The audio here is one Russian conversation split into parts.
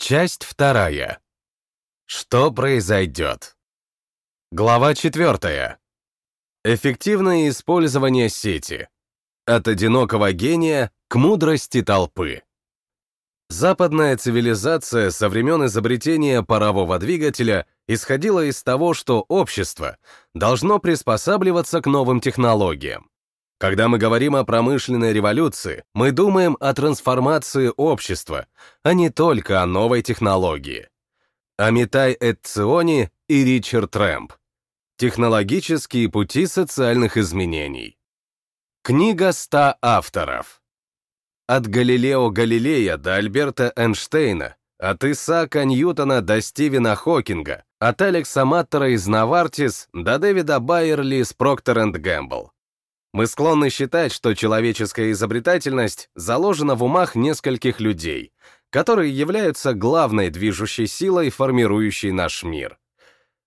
Часть вторая. Что произойдет? Глава четвертая. Эффективное использование сети. От одинокого гения к мудрости толпы. Западная цивилизация со времен изобретения парового двигателя исходила из того, что общество должно приспосабливаться к новым технологиям. Когда мы говорим о промышленной революции, мы думаем о трансформации общества, а не только о новой технологии. Амитай Эцциони и Ричард Рэмп. Технологические пути социальных изменений. Книга 100 авторов. От Галилео Галилея до Альберта Эйнштейна, от Исаака Ньютона до Стивена Хокинга, от Алекса Маттера из Навартис до Дэвида Байерли из Procter Gamble. Мы склонны считать, что человеческая изобретательность заложена в умах нескольких людей, которые являются главной движущей силой, формирующей наш мир.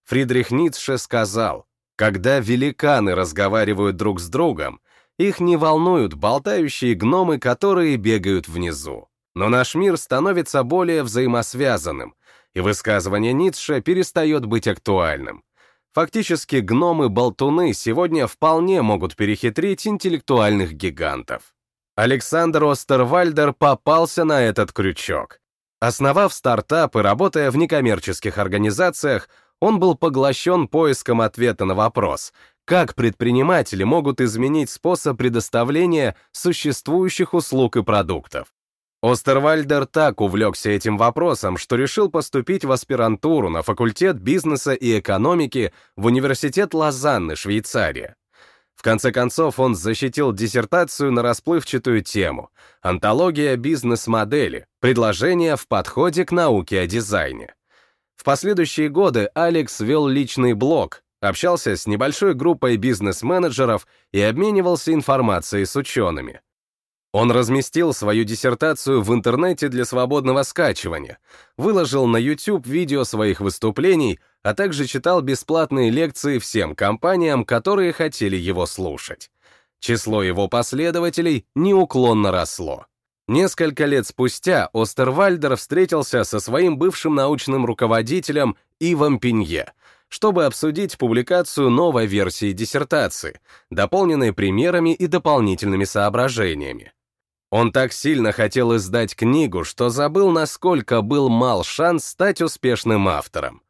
Фридрих Ницше сказал, когда великаны разговаривают друг с другом, их не волнуют болтающие гномы, которые бегают внизу. Но наш мир становится более взаимосвязанным, и высказывание Ницше перестает быть актуальным. Фактически гномы-болтуны сегодня вполне могут перехитрить интеллектуальных гигантов. Александр Остервальдер попался на этот крючок. Основав стартап и работая в некоммерческих организациях, он был поглощен поиском ответа на вопрос, как предприниматели могут изменить способ предоставления существующих услуг и продуктов. Остервальдер так увлекся этим вопросом, что решил поступить в аспирантуру на факультет бизнеса и экономики в университет Лозанны, Швейцария. В конце концов, он защитил диссертацию на расплывчатую тему «Антология бизнес-модели. Предложения в подходе к науке о дизайне». В последующие годы Алекс вел личный блог, общался с небольшой группой бизнес-менеджеров и обменивался информацией с учеными. Он разместил свою диссертацию в интернете для свободного скачивания, выложил на YouTube видео своих выступлений, а также читал бесплатные лекции всем компаниям, которые хотели его слушать. Число его последователей неуклонно росло. Несколько лет спустя Остервальдер встретился со своим бывшим научным руководителем Ивом Пинье, чтобы обсудить публикацию новой версии диссертации, дополненной примерами и дополнительными соображениями. Он так сильно хотел издать книгу, что забыл, насколько был мал шанс стать успешным автором.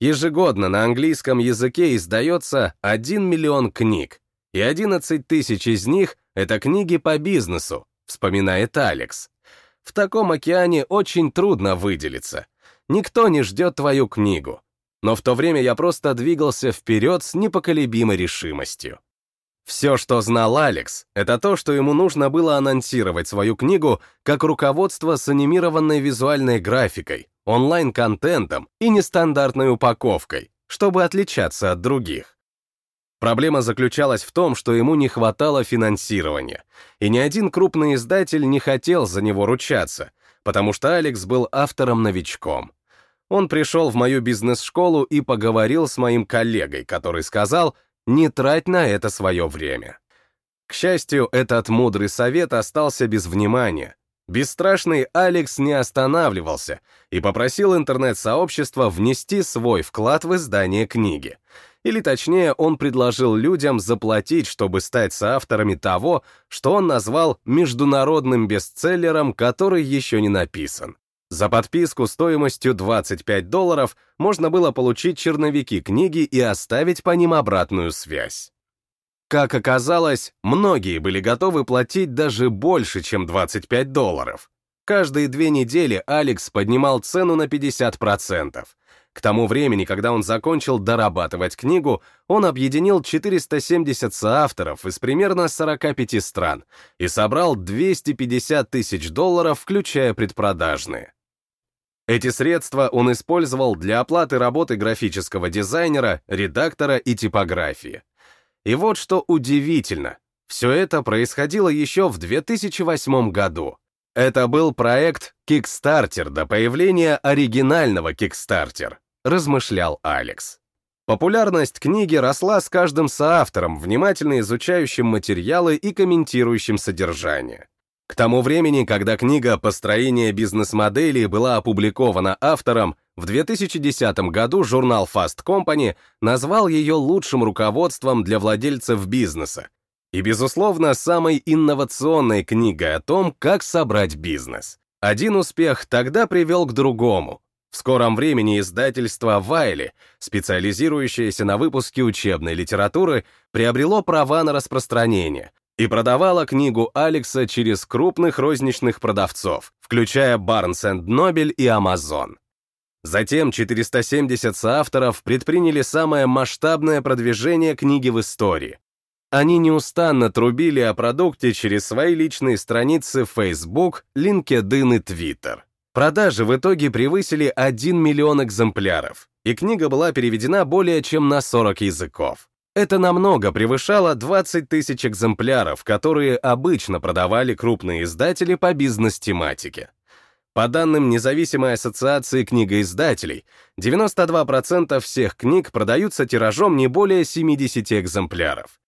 Ежегодно на английском языке издается 1 миллион книг, и 11 тысяч из них — это книги по бизнесу, вспоминает Алекс. В таком океане очень трудно выделиться. Никто не ждет твою книгу. Но в то время я просто двигался вперед с непоколебимой решимостью. Все, что знал Алекс, это то, что ему нужно было анонсировать свою книгу как руководство с анимированной визуальной графикой, онлайн-контентом и нестандартной упаковкой, чтобы отличаться от других. Проблема заключалась в том, что ему не хватало финансирования, и ни один крупный издатель не хотел за него ручаться, потому что Алекс был автором-новичком. Он пришел в мою бизнес-школу и поговорил с моим коллегой, который сказал, не трать на это свое время. К счастью, этот мудрый совет остался без внимания. Бесстрашный Алекс не останавливался и попросил интернет-сообщество внести свой вклад в издание книги. Или точнее, он предложил людям заплатить, чтобы стать соавторами того, что он назвал международным бестселлером, который еще не написан. За подписку стоимостью 25 долларов можно было получить черновики книги и оставить по ним обратную связь. Как оказалось, многие были готовы платить даже больше, чем 25 долларов. Каждые две недели Алекс поднимал цену на 50%. К тому времени, когда он закончил дорабатывать книгу, он объединил 470 соавторов из примерно 45 стран и собрал 250 тысяч долларов, включая предпродажные. Эти средства он использовал для оплаты работы графического дизайнера, редактора и типографии. И вот что удивительно, все это происходило еще в 2008 году. Это был проект Kickstarter до появления оригинального Kickstarter, размышлял Алекс. Популярность книги росла с каждым соавтором, внимательно изучающим материалы и комментирующим содержание. К тому времени, когда книга «Построение бизнес-модели» была опубликована автором, в 2010 году журнал Fast Company назвал ее лучшим руководством для владельцев бизнеса и, безусловно, самой инновационной книгой о том, как собрать бизнес. Один успех тогда привел к другому. В скором времени издательство «Вайли», специализирующееся на выпуске учебной литературы, приобрело права на распространение и продавало книгу Алекса через крупных розничных продавцов, включая Barnes Noble и Amazon. Затем 470 соавторов предприняли самое масштабное продвижение книги в истории. Они неустанно трубили о продукте через свои личные страницы Facebook, LinkedIn и Twitter. Продажи в итоге превысили 1 миллион экземпляров, и книга была переведена более чем на 40 языков. Это намного превышало 20 тысяч экземпляров, которые обычно продавали крупные издатели по бизнес-тематике. По данным независимой ассоциации книгоиздателей, 92% всех книг продаются тиражом не более 70 экземпляров.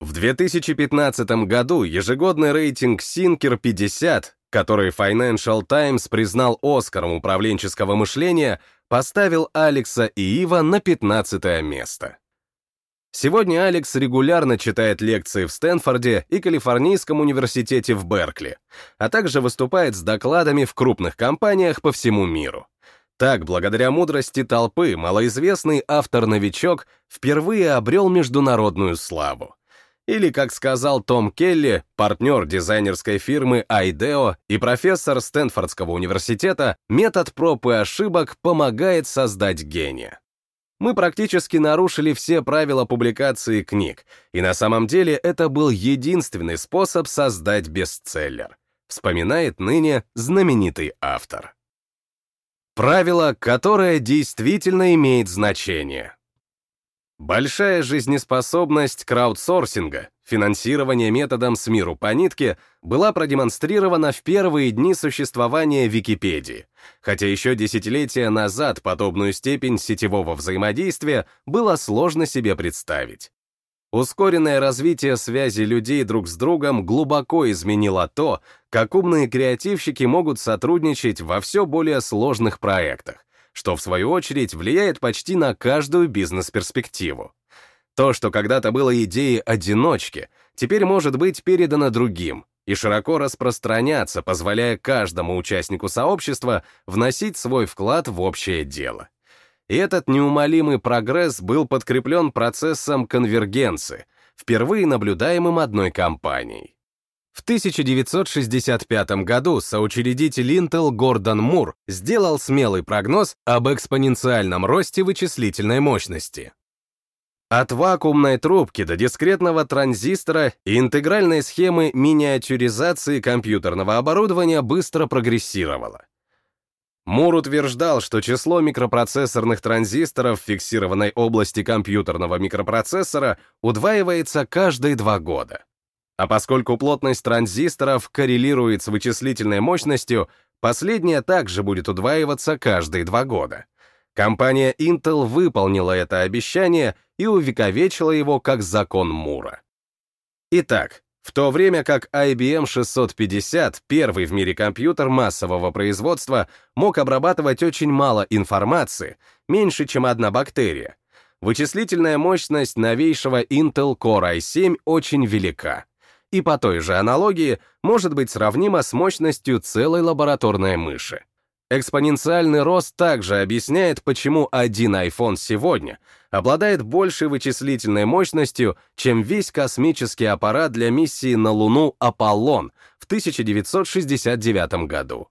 В 2015 году ежегодный рейтинг Sinker 50 который Financial Times признал Оскаром управленческого мышления, поставил Алекса и Ива на 15 место. Сегодня Алекс регулярно читает лекции в Стэнфорде и Калифорнийском университете в Беркли, а также выступает с докладами в крупных компаниях по всему миру. Так, благодаря мудрости толпы, малоизвестный автор-новичок впервые обрел международную славу. Или, как сказал Том Келли, партнер дизайнерской фирмы IDEO и профессор Стэнфордского университета, метод проб и ошибок помогает создать гения. Мы практически нарушили все правила публикации книг, и на самом деле это был единственный способ создать бестселлер, вспоминает ныне знаменитый автор. Правило, которое действительно имеет значение. Большая жизнеспособность краудсорсинга, финансирование методом с миру по нитке, была продемонстрирована в первые дни существования Википедии, хотя еще десятилетия назад подобную степень сетевого взаимодействия было сложно себе представить. Ускоренное развитие связи людей друг с другом глубоко изменило то, как умные креативщики могут сотрудничать во все более сложных проектах, что в свою очередь влияет почти на каждую бизнес-перспективу. То, что когда-то было идеей одиночки, теперь может быть передано другим и широко распространяться, позволяя каждому участнику сообщества вносить свой вклад в общее дело. И этот неумолимый прогресс был подкреплен процессом конвергенции, впервые наблюдаемым одной компанией. В 1965 году соучредитель Intel Гордон Мур сделал смелый прогноз об экспоненциальном росте вычислительной мощности. От вакуумной трубки до дискретного транзистора и интегральной схемы миниатюризации компьютерного оборудования быстро прогрессировало. Мур утверждал, что число микропроцессорных транзисторов в фиксированной области компьютерного микропроцессора удваивается каждые два года. А поскольку плотность транзисторов коррелирует с вычислительной мощностью, последняя также будет удваиваться каждые два года. Компания Intel выполнила это обещание и увековечила его как закон Мура. Итак, в то время как IBM 650, первый в мире компьютер массового производства, мог обрабатывать очень мало информации, меньше, чем одна бактерия, вычислительная мощность новейшего Intel Core i7 очень велика и по той же аналогии может быть сравнима с мощностью целой лабораторной мыши. Экспоненциальный рост также объясняет, почему один iPhone сегодня обладает большей вычислительной мощностью, чем весь космический аппарат для миссии на Луну «Аполлон» в 1969 году.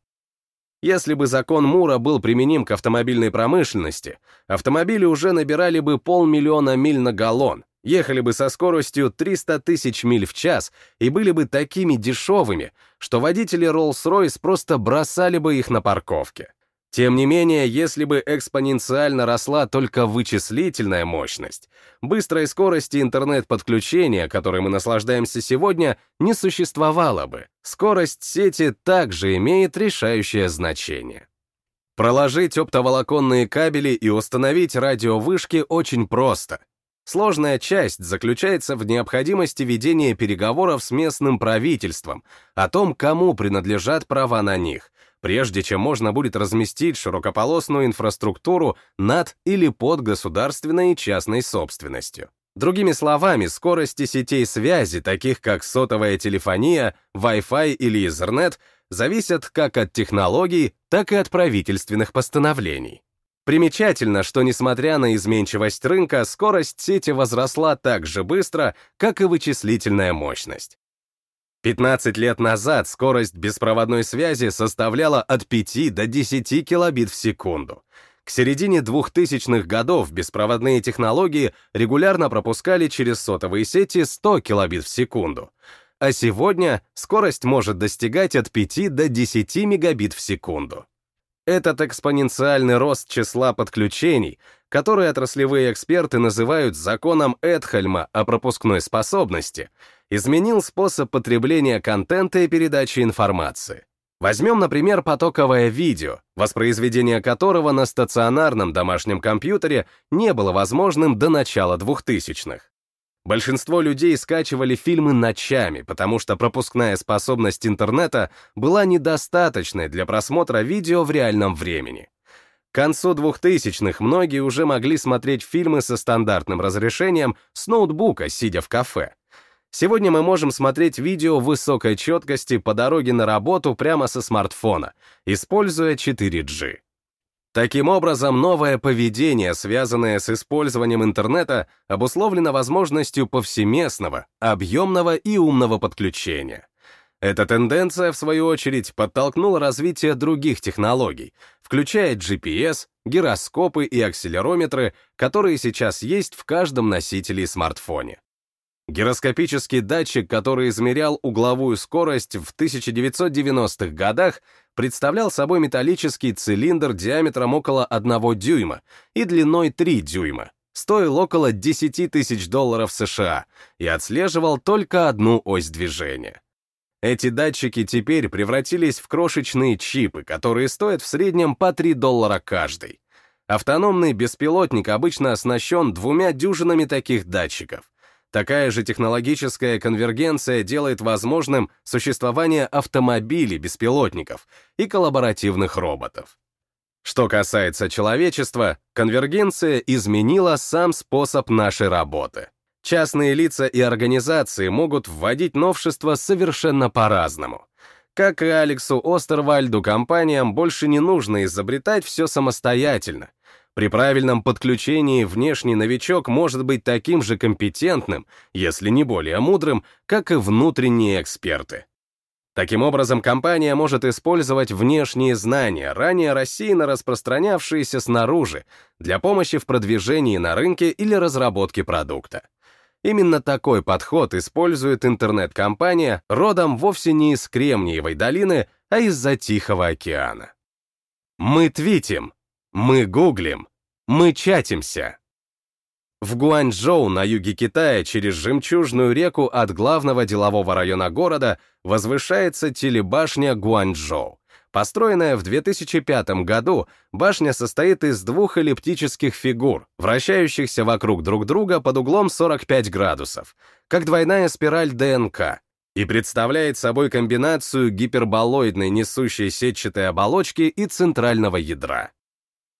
Если бы закон Мура был применим к автомобильной промышленности, автомобили уже набирали бы полмиллиона миль на галлон, ехали бы со скоростью 300 тысяч миль в час и были бы такими дешевыми, что водители Rolls-Royce просто бросали бы их на парковке. Тем не менее, если бы экспоненциально росла только вычислительная мощность, быстрой скорости интернет-подключения, которой мы наслаждаемся сегодня, не существовало бы. Скорость сети также имеет решающее значение. Проложить оптоволоконные кабели и установить радиовышки очень просто. Сложная часть заключается в необходимости ведения переговоров с местным правительством о том, кому принадлежат права на них, прежде чем можно будет разместить широкополосную инфраструктуру над или под государственной и частной собственностью. Другими словами, скорости сетей связи, таких как сотовая телефония, Wi-Fi или Ethernet, зависят как от технологий, так и от правительственных постановлений. Примечательно, что несмотря на изменчивость рынка, скорость сети возросла так же быстро, как и вычислительная мощность. 15 лет назад скорость беспроводной связи составляла от 5 до 10 килобит в секунду. К середине 2000-х годов беспроводные технологии регулярно пропускали через сотовые сети 100 килобит в секунду. А сегодня скорость может достигать от 5 до 10 мегабит в секунду. Этот экспоненциальный рост числа подключений, который отраслевые эксперты называют законом Эдхельма о пропускной способности, изменил способ потребления контента и передачи информации. Возьмем, например, потоковое видео, воспроизведение которого на стационарном домашнем компьютере не было возможным до начала 2000-х. Большинство людей скачивали фильмы ночами, потому что пропускная способность интернета была недостаточной для просмотра видео в реальном времени. К концу 2000-х многие уже могли смотреть фильмы со стандартным разрешением с ноутбука, сидя в кафе. Сегодня мы можем смотреть видео высокой четкости по дороге на работу прямо со смартфона, используя 4G. Таким образом, новое поведение, связанное с использованием интернета, обусловлено возможностью повсеместного, объемного и умного подключения. Эта тенденция, в свою очередь, подтолкнула развитие других технологий, включая GPS, гироскопы и акселерометры, которые сейчас есть в каждом носителе и смартфоне. Гироскопический датчик, который измерял угловую скорость в 1990-х годах, представлял собой металлический цилиндр диаметром около 1 дюйма и длиной 3 дюйма, стоил около 10 тысяч долларов США и отслеживал только одну ось движения. Эти датчики теперь превратились в крошечные чипы, которые стоят в среднем по 3 доллара каждый. Автономный беспилотник обычно оснащен двумя дюжинами таких датчиков — Такая же технологическая конвергенция делает возможным существование автомобилей, беспилотников и коллаборативных роботов. Что касается человечества, конвергенция изменила сам способ нашей работы. Частные лица и организации могут вводить новшества совершенно по-разному. Как и Алексу Остервальду, компаниям больше не нужно изобретать все самостоятельно, при правильном подключении внешний новичок может быть таким же компетентным, если не более мудрым, как и внутренние эксперты. Таким образом, компания может использовать внешние знания, ранее рассеянно распространявшиеся снаружи, для помощи в продвижении на рынке или разработке продукта. Именно такой подход использует интернет-компания родом вовсе не из Кремниевой долины, а из-за Тихого океана. Мы твитим, мы гуглим, мы чатимся. В Гуанчжоу на юге Китая через жемчужную реку от главного делового района города возвышается телебашня Гуанчжоу. Построенная в 2005 году, башня состоит из двух эллиптических фигур, вращающихся вокруг друг друга под углом 45 градусов, как двойная спираль ДНК, и представляет собой комбинацию гиперболоидной несущей сетчатой оболочки и центрального ядра.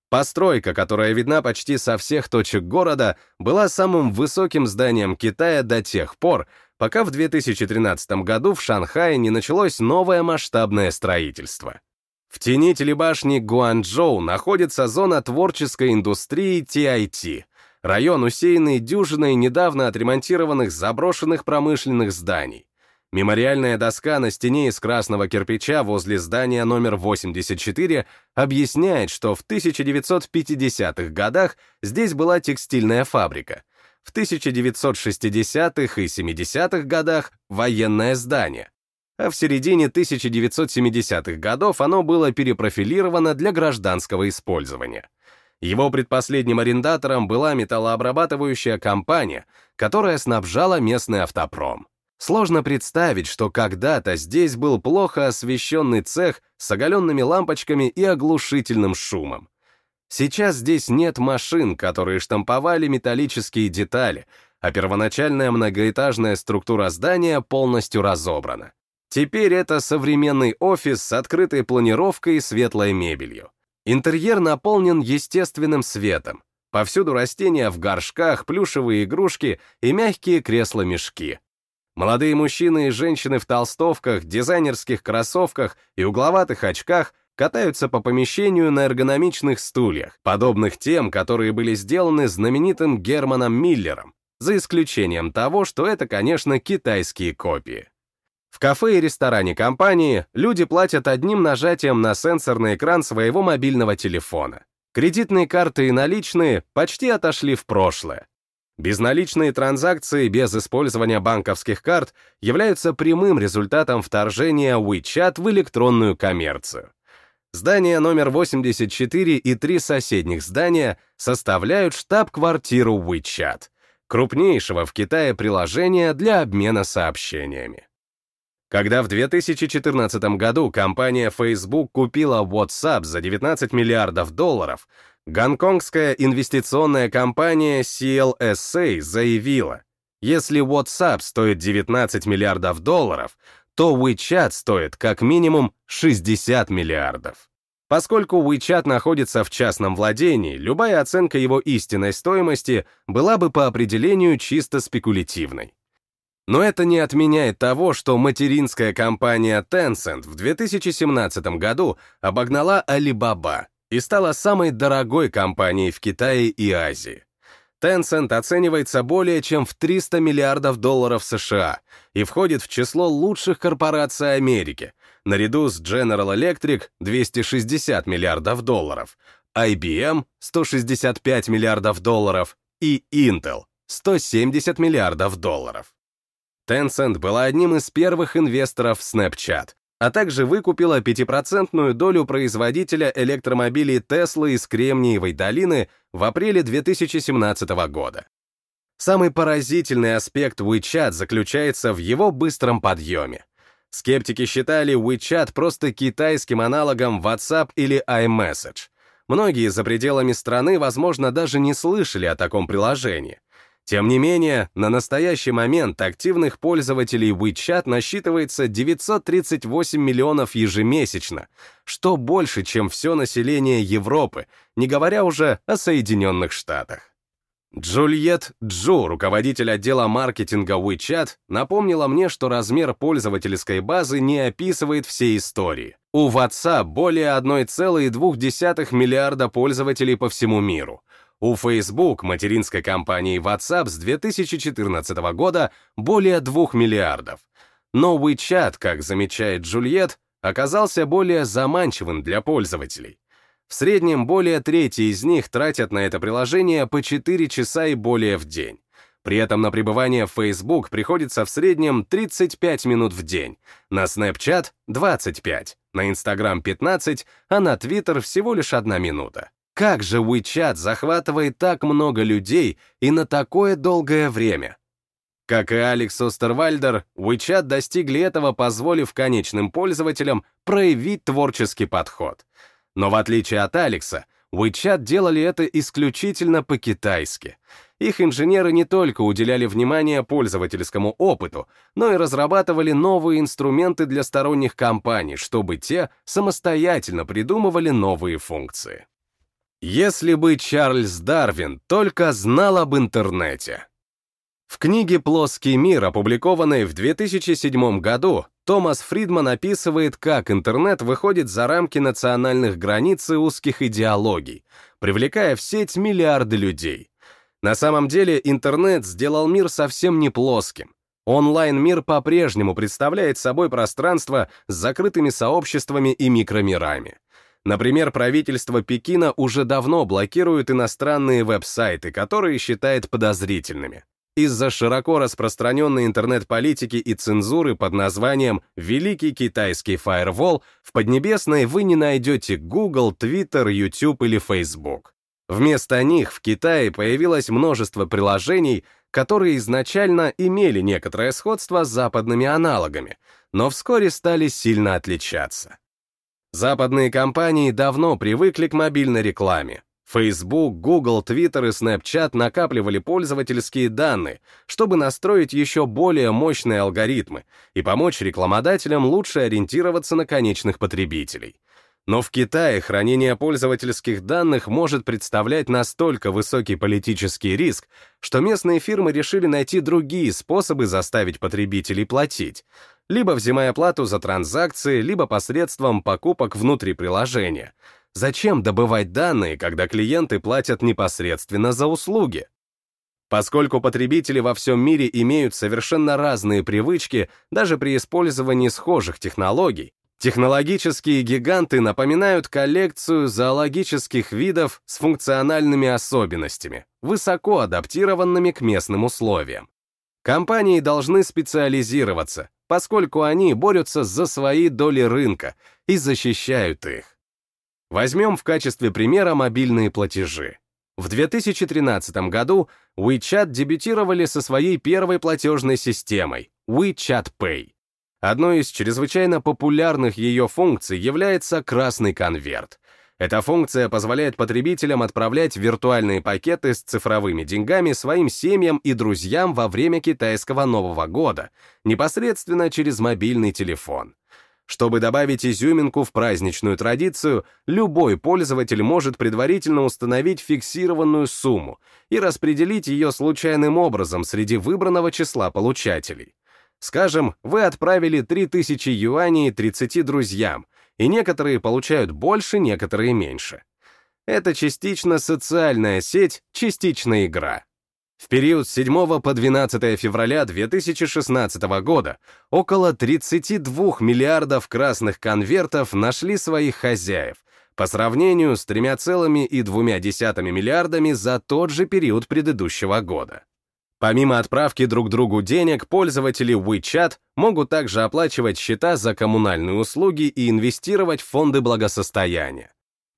Постройка, которая видна почти со всех точек города, была самым высоким зданием Китая до тех пор, пока в 2013 году в Шанхае не началось новое масштабное строительство. В тени телебашни Гуанчжоу находится зона творческой индустрии TIT, район, усеянный дюжиной недавно отремонтированных заброшенных промышленных зданий. Мемориальная доска на стене из красного кирпича возле здания номер 84 объясняет, что в 1950-х годах здесь была текстильная фабрика. В 1960-х и 70-х годах — военное здание. А в середине 1970-х годов оно было перепрофилировано для гражданского использования. Его предпоследним арендатором была металлообрабатывающая компания, которая снабжала местный автопром. Сложно представить, что когда-то здесь был плохо освещенный цех с оголенными лампочками и оглушительным шумом. Сейчас здесь нет машин, которые штамповали металлические детали, а первоначальная многоэтажная структура здания полностью разобрана. Теперь это современный офис с открытой планировкой и светлой мебелью. Интерьер наполнен естественным светом. Повсюду растения в горшках, плюшевые игрушки и мягкие кресла-мешки. Молодые мужчины и женщины в толстовках, дизайнерских кроссовках и угловатых очках катаются по помещению на эргономичных стульях, подобных тем, которые были сделаны знаменитым Германом Миллером, за исключением того, что это, конечно, китайские копии. В кафе и ресторане компании люди платят одним нажатием на сенсорный экран своего мобильного телефона. Кредитные карты и наличные почти отошли в прошлое. Безналичные транзакции без использования банковских карт являются прямым результатом вторжения WeChat в электронную коммерцию. Здание номер 84 и три соседних здания составляют штаб-квартиру WeChat, крупнейшего в Китае приложения для обмена сообщениями. Когда в 2014 году компания Facebook купила WhatsApp за 19 миллиардов долларов, гонконгская инвестиционная компания CLSA заявила, если WhatsApp стоит 19 миллиардов долларов, то WeChat стоит как минимум 60 миллиардов. Поскольку WeChat находится в частном владении, любая оценка его истинной стоимости была бы по определению чисто спекулятивной. Но это не отменяет того, что материнская компания Tencent в 2017 году обогнала Alibaba и стала самой дорогой компанией в Китае и Азии. Tencent оценивается более чем в 300 миллиардов долларов США и входит в число лучших корпораций Америки, наряду с General Electric 260 миллиардов долларов, IBM 165 миллиардов долларов и Intel 170 миллиардов долларов. Tencent была одним из первых инвесторов в Snapchat, а также выкупила 5% долю производителя электромобилей Tesla из Кремниевой долины в апреле 2017 года. Самый поразительный аспект WeChat заключается в его быстром подъеме. Скептики считали WeChat просто китайским аналогом WhatsApp или iMessage. Многие за пределами страны, возможно, даже не слышали о таком приложении. Тем не менее, на настоящий момент активных пользователей WeChat насчитывается 938 миллионов ежемесячно, что больше, чем все население Европы, не говоря уже о Соединенных Штатах. Джульет Джу, руководитель отдела маркетинга WeChat, напомнила мне, что размер пользовательской базы не описывает все истории. У WhatsApp более 1,2 миллиарда пользователей по всему миру, у Facebook, материнской компании WhatsApp, с 2014 года более 2 миллиардов. Но WeChat, как замечает Джульет, оказался более заманчивым для пользователей. В среднем более трети из них тратят на это приложение по 4 часа и более в день. При этом на пребывание в Facebook приходится в среднем 35 минут в день, на Snapchat — 25, на Instagram — 15, а на Twitter всего лишь одна минута. Как же WeChat захватывает так много людей и на такое долгое время? Как и Алекс Остервальдер, WeChat достигли этого, позволив конечным пользователям проявить творческий подход. Но в отличие от Алекса, WeChat делали это исключительно по-китайски. Их инженеры не только уделяли внимание пользовательскому опыту, но и разрабатывали новые инструменты для сторонних компаний, чтобы те самостоятельно придумывали новые функции. Если бы Чарльз Дарвин только знал об интернете. В книге «Плоский мир», опубликованной в 2007 году, Томас Фридман описывает, как интернет выходит за рамки национальных границ и узких идеологий, привлекая в сеть миллиарды людей. На самом деле интернет сделал мир совсем не плоским. Онлайн-мир по-прежнему представляет собой пространство с закрытыми сообществами и микромирами. Например, правительство Пекина уже давно блокирует иностранные веб-сайты, которые считает подозрительными. Из-за широко распространенной интернет-политики и цензуры под названием «Великий китайский фаервол» в Поднебесной вы не найдете Google, Twitter, YouTube или Facebook. Вместо них в Китае появилось множество приложений, которые изначально имели некоторое сходство с западными аналогами, но вскоре стали сильно отличаться. Западные компании давно привыкли к мобильной рекламе. Facebook, Google, Twitter и Snapchat накапливали пользовательские данные, чтобы настроить еще более мощные алгоритмы и помочь рекламодателям лучше ориентироваться на конечных потребителей. Но в Китае хранение пользовательских данных может представлять настолько высокий политический риск, что местные фирмы решили найти другие способы заставить потребителей платить, либо взимая плату за транзакции, либо посредством покупок внутри приложения. Зачем добывать данные, когда клиенты платят непосредственно за услуги? Поскольку потребители во всем мире имеют совершенно разные привычки, даже при использовании схожих технологий, Технологические гиганты напоминают коллекцию зоологических видов с функциональными особенностями, высоко адаптированными к местным условиям. Компании должны специализироваться, поскольку они борются за свои доли рынка и защищают их. Возьмем в качестве примера мобильные платежи. В 2013 году WeChat дебютировали со своей первой платежной системой WeChat Pay. Одной из чрезвычайно популярных ее функций является красный конверт. Эта функция позволяет потребителям отправлять виртуальные пакеты с цифровыми деньгами своим семьям и друзьям во время китайского Нового года, непосредственно через мобильный телефон. Чтобы добавить изюминку в праздничную традицию, любой пользователь может предварительно установить фиксированную сумму и распределить ее случайным образом среди выбранного числа получателей. Скажем, вы отправили 3000 юаней 30 друзьям, и некоторые получают больше, некоторые меньше. Это частично социальная сеть, частично игра. В период с 7 по 12 февраля 2016 года около 32 миллиардов красных конвертов нашли своих хозяев, по сравнению с 3,2 миллиардами за тот же период предыдущего года. Помимо отправки друг другу денег, пользователи WeChat могут также оплачивать счета за коммунальные услуги и инвестировать в фонды благосостояния.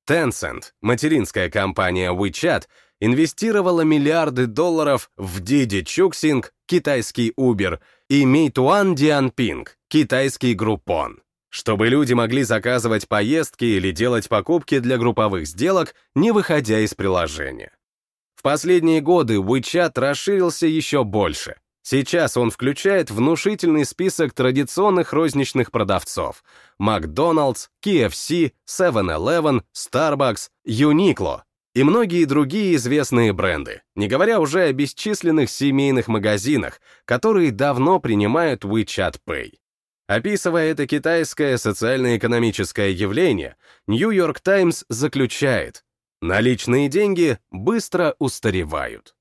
Tencent, материнская компания WeChat, инвестировала миллиарды долларов в Didi Chuxing, китайский Uber, и Meituan Dianping, китайский Groupon, чтобы люди могли заказывать поездки или делать покупки для групповых сделок, не выходя из приложения. В последние годы WeChat расширился еще больше. Сейчас он включает внушительный список традиционных розничных продавцов — Макдоналдс, KFC, 7-Eleven, Starbucks, Uniqlo и многие другие известные бренды, не говоря уже о бесчисленных семейных магазинах, которые давно принимают WeChat Pay. Описывая это китайское социально-экономическое явление, New York Times заключает, Наличные деньги быстро устаревают.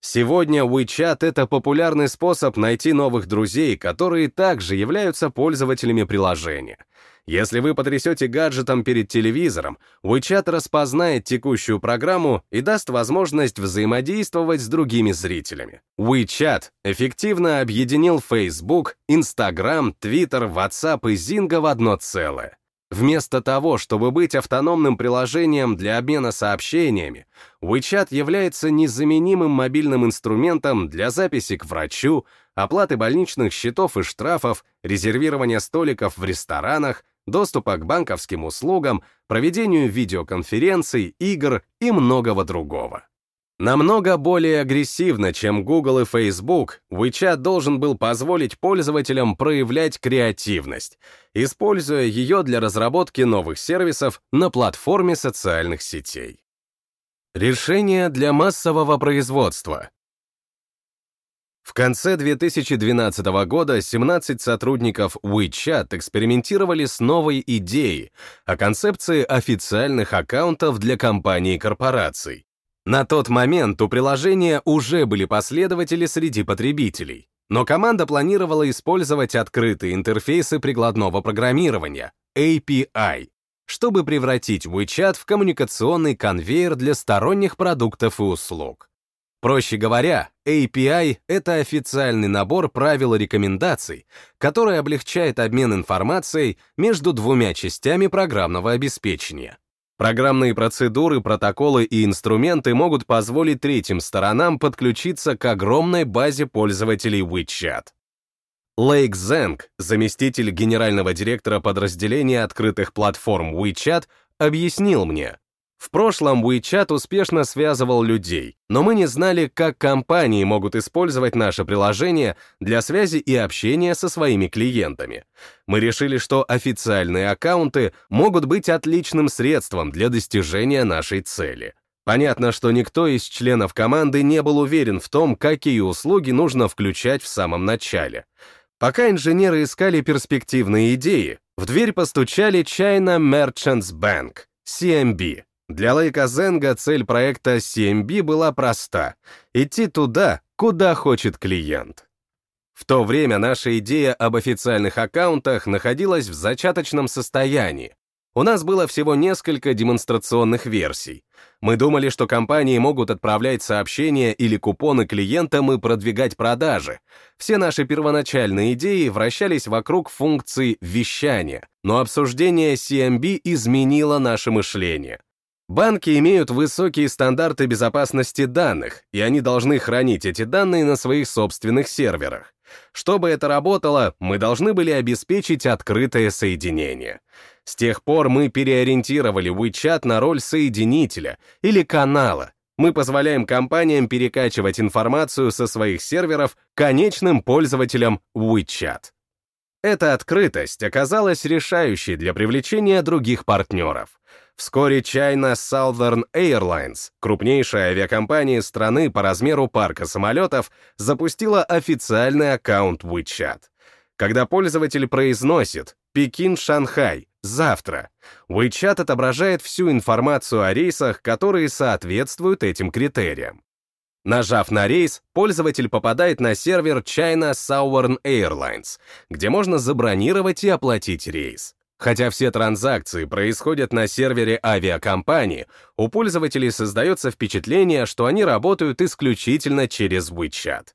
Сегодня WeChat — это популярный способ найти новых друзей, которые также являются пользователями приложения. Если вы потрясете гаджетом перед телевизором, WeChat распознает текущую программу и даст возможность взаимодействовать с другими зрителями. WeChat эффективно объединил Facebook, Instagram, Twitter, WhatsApp и Zynga в одно целое. Вместо того, чтобы быть автономным приложением для обмена сообщениями, WeChat является незаменимым мобильным инструментом для записи к врачу, оплаты больничных счетов и штрафов, резервирования столиков в ресторанах, доступа к банковским услугам, проведению видеоконференций, игр и многого другого. Намного более агрессивно, чем Google и Facebook, WeChat должен был позволить пользователям проявлять креативность, используя ее для разработки новых сервисов на платформе социальных сетей. Решение для массового производства. В конце 2012 года 17 сотрудников WeChat экспериментировали с новой идеей о концепции официальных аккаунтов для компаний и корпораций. На тот момент у приложения уже были последователи среди потребителей, но команда планировала использовать открытые интерфейсы прикладного программирования, API, чтобы превратить WeChat в коммуникационный конвейер для сторонних продуктов и услуг. Проще говоря, API — это официальный набор правил и рекомендаций, который облегчает обмен информацией между двумя частями программного обеспечения. Программные процедуры, протоколы и инструменты могут позволить третьим сторонам подключиться к огромной базе пользователей WeChat. Лейк Зенг, заместитель генерального директора подразделения открытых платформ WeChat, объяснил мне, В прошлом WeChat успешно связывал людей, но мы не знали, как компании могут использовать наше приложение для связи и общения со своими клиентами. Мы решили, что официальные аккаунты могут быть отличным средством для достижения нашей цели. Понятно, что никто из членов команды не был уверен в том, какие услуги нужно включать в самом начале. Пока инженеры искали перспективные идеи, в дверь постучали China Merchants Bank, CMB. Для Лейка Зенга цель проекта CMB была проста — идти туда, куда хочет клиент. В то время наша идея об официальных аккаунтах находилась в зачаточном состоянии. У нас было всего несколько демонстрационных версий. Мы думали, что компании могут отправлять сообщения или купоны клиентам и продвигать продажи. Все наши первоначальные идеи вращались вокруг функции вещания, но обсуждение CMB изменило наше мышление. Банки имеют высокие стандарты безопасности данных, и они должны хранить эти данные на своих собственных серверах. Чтобы это работало, мы должны были обеспечить открытое соединение. С тех пор мы переориентировали WeChat на роль соединителя или канала. Мы позволяем компаниям перекачивать информацию со своих серверов конечным пользователям WeChat. Эта открытость оказалась решающей для привлечения других партнеров. Вскоре China Southern Airlines, крупнейшая авиакомпания страны по размеру парка самолетов, запустила официальный аккаунт WeChat. Когда пользователь произносит «Пекин-Шанхай» завтра, WeChat отображает всю информацию о рейсах, которые соответствуют этим критериям. Нажав на рейс, пользователь попадает на сервер China Southern Airlines, где можно забронировать и оплатить рейс. Хотя все транзакции происходят на сервере авиакомпании, у пользователей создается впечатление, что они работают исключительно через WeChat.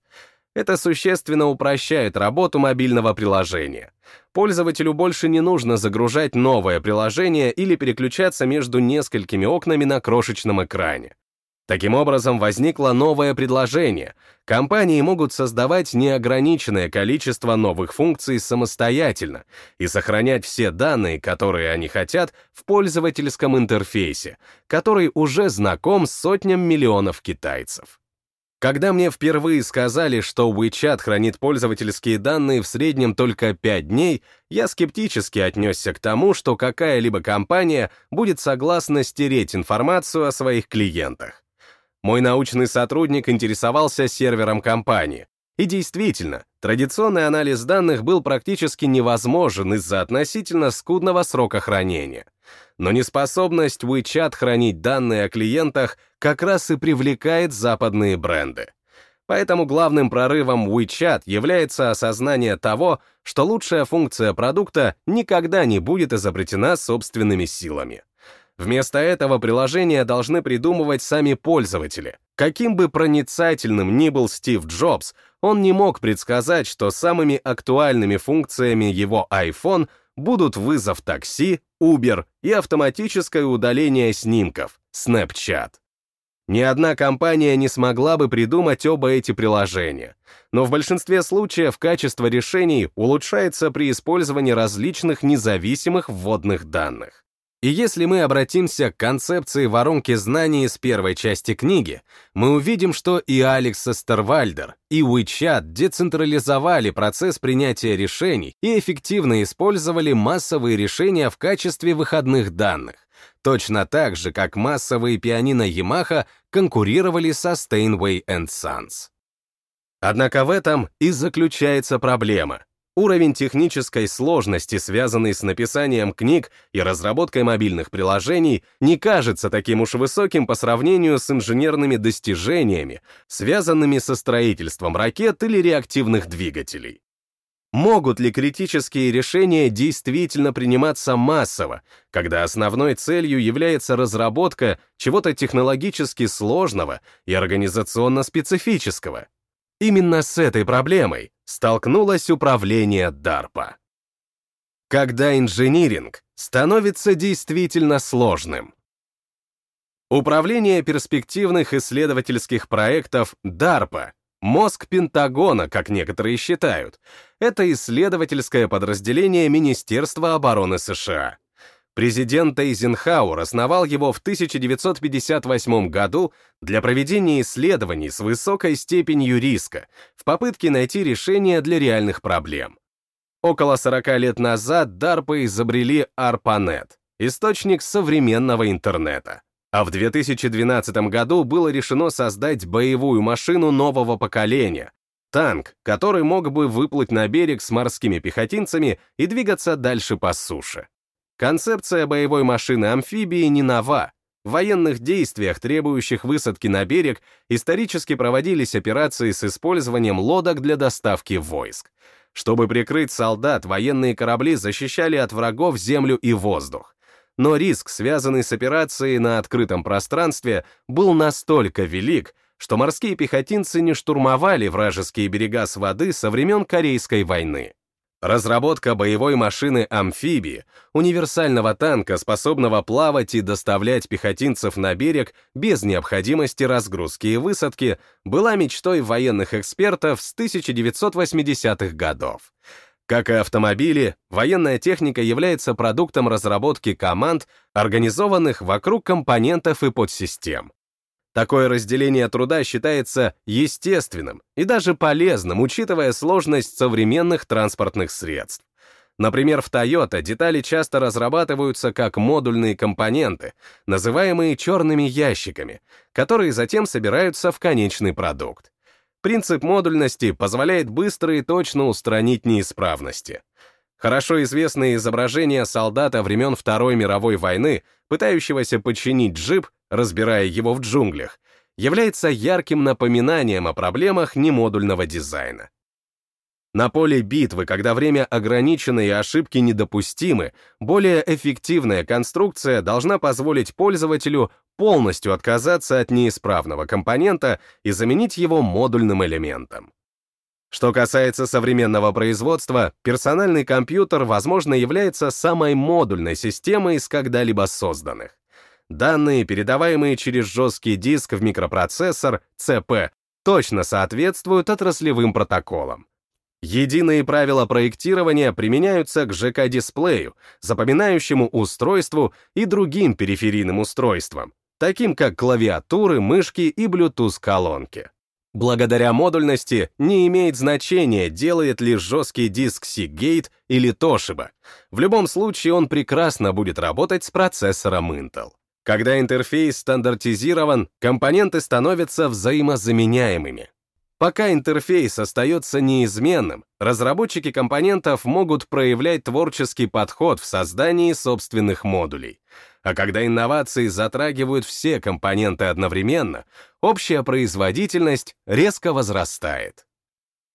Это существенно упрощает работу мобильного приложения. Пользователю больше не нужно загружать новое приложение или переключаться между несколькими окнами на крошечном экране. Таким образом, возникло новое предложение. Компании могут создавать неограниченное количество новых функций самостоятельно и сохранять все данные, которые они хотят, в пользовательском интерфейсе, который уже знаком сотням миллионов китайцев. Когда мне впервые сказали, что WeChat хранит пользовательские данные в среднем только 5 дней, я скептически отнесся к тому, что какая-либо компания будет согласна стереть информацию о своих клиентах. Мой научный сотрудник интересовался сервером компании. И действительно, традиционный анализ данных был практически невозможен из-за относительно скудного срока хранения. Но неспособность WeChat хранить данные о клиентах как раз и привлекает западные бренды. Поэтому главным прорывом WeChat является осознание того, что лучшая функция продукта никогда не будет изобретена собственными силами. Вместо этого приложения должны придумывать сами пользователи. Каким бы проницательным ни был Стив Джобс, он не мог предсказать, что самыми актуальными функциями его iPhone будут вызов такси, Uber и автоматическое удаление снимков, Snapchat. Ни одна компания не смогла бы придумать оба эти приложения, но в большинстве случаев качество решений улучшается при использовании различных независимых вводных данных. И если мы обратимся к концепции воронки знаний из первой части книги, мы увидим, что и Алекс Эстервальдер, и WeChat децентрализовали процесс принятия решений и эффективно использовали массовые решения в качестве выходных данных, точно так же, как массовые пианино Yamaha конкурировали со Steinway Sons. Однако в этом и заключается проблема — Уровень технической сложности, связанный с написанием книг и разработкой мобильных приложений, не кажется таким уж высоким по сравнению с инженерными достижениями, связанными со строительством ракет или реактивных двигателей. Могут ли критические решения действительно приниматься массово, когда основной целью является разработка чего-то технологически сложного и организационно специфического? Именно с этой проблемой столкнулось управление DARPA. Когда инжиниринг становится действительно сложным. Управление перспективных исследовательских проектов DARPA, мозг Пентагона, как некоторые считают, это исследовательское подразделение Министерства обороны США. Президент Эйзенхауэр основал его в 1958 году для проведения исследований с высокой степенью риска в попытке найти решение для реальных проблем. Около 40 лет назад DARPA изобрели ARPANET, источник современного интернета. А в 2012 году было решено создать боевую машину нового поколения, танк, который мог бы выплыть на берег с морскими пехотинцами и двигаться дальше по суше. Концепция боевой машины-амфибии не нова. В военных действиях, требующих высадки на берег, исторически проводились операции с использованием лодок для доставки войск. Чтобы прикрыть солдат, военные корабли защищали от врагов землю и воздух. Но риск, связанный с операцией на открытом пространстве, был настолько велик, что морские пехотинцы не штурмовали вражеские берега с воды со времен Корейской войны. Разработка боевой машины-амфибии, универсального танка, способного плавать и доставлять пехотинцев на берег без необходимости разгрузки и высадки, была мечтой военных экспертов с 1980-х годов. Как и автомобили, военная техника является продуктом разработки команд, организованных вокруг компонентов и подсистем. Такое разделение труда считается естественным и даже полезным, учитывая сложность современных транспортных средств. Например, в Toyota детали часто разрабатываются как модульные компоненты, называемые черными ящиками, которые затем собираются в конечный продукт. Принцип модульности позволяет быстро и точно устранить неисправности. Хорошо известные изображения солдата времен Второй мировой войны, пытающегося подчинить джип, разбирая его в джунглях, является ярким напоминанием о проблемах немодульного дизайна. На поле битвы, когда время ограничено и ошибки недопустимы, более эффективная конструкция должна позволить пользователю полностью отказаться от неисправного компонента и заменить его модульным элементом. Что касается современного производства, персональный компьютер, возможно, является самой модульной системой из когда-либо созданных. Данные, передаваемые через жесткий диск в микропроцессор, ЦП, точно соответствуют отраслевым протоколам. Единые правила проектирования применяются к ЖК-дисплею, запоминающему устройству и другим периферийным устройствам, таким как клавиатуры, мышки и Bluetooth-колонки. Благодаря модульности не имеет значения, делает ли жесткий диск Seagate или Toshiba. В любом случае он прекрасно будет работать с процессором Intel. Когда интерфейс стандартизирован, компоненты становятся взаимозаменяемыми. Пока интерфейс остается неизменным, разработчики компонентов могут проявлять творческий подход в создании собственных модулей. А когда инновации затрагивают все компоненты одновременно, общая производительность резко возрастает.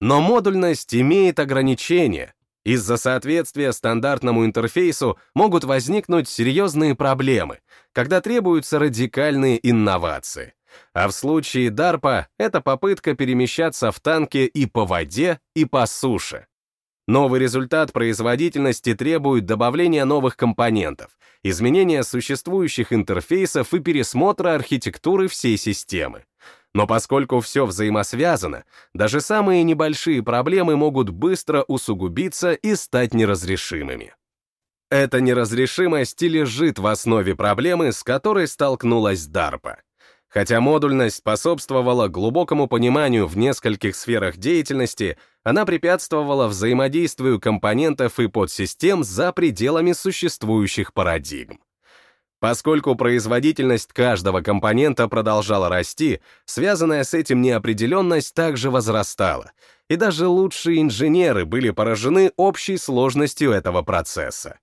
Но модульность имеет ограничения, из-за соответствия стандартному интерфейсу могут возникнуть серьезные проблемы, когда требуются радикальные инновации. А в случае DARPA это попытка перемещаться в танке и по воде, и по суше. Новый результат производительности требует добавления новых компонентов, изменения существующих интерфейсов и пересмотра архитектуры всей системы. Но поскольку все взаимосвязано, даже самые небольшие проблемы могут быстро усугубиться и стать неразрешимыми. Эта неразрешимость и лежит в основе проблемы, с которой столкнулась DARPA. Хотя модульность способствовала глубокому пониманию в нескольких сферах деятельности, она препятствовала взаимодействию компонентов и подсистем за пределами существующих парадигм. Поскольку производительность каждого компонента продолжала расти, связанная с этим неопределенность также возрастала, и даже лучшие инженеры были поражены общей сложностью этого процесса.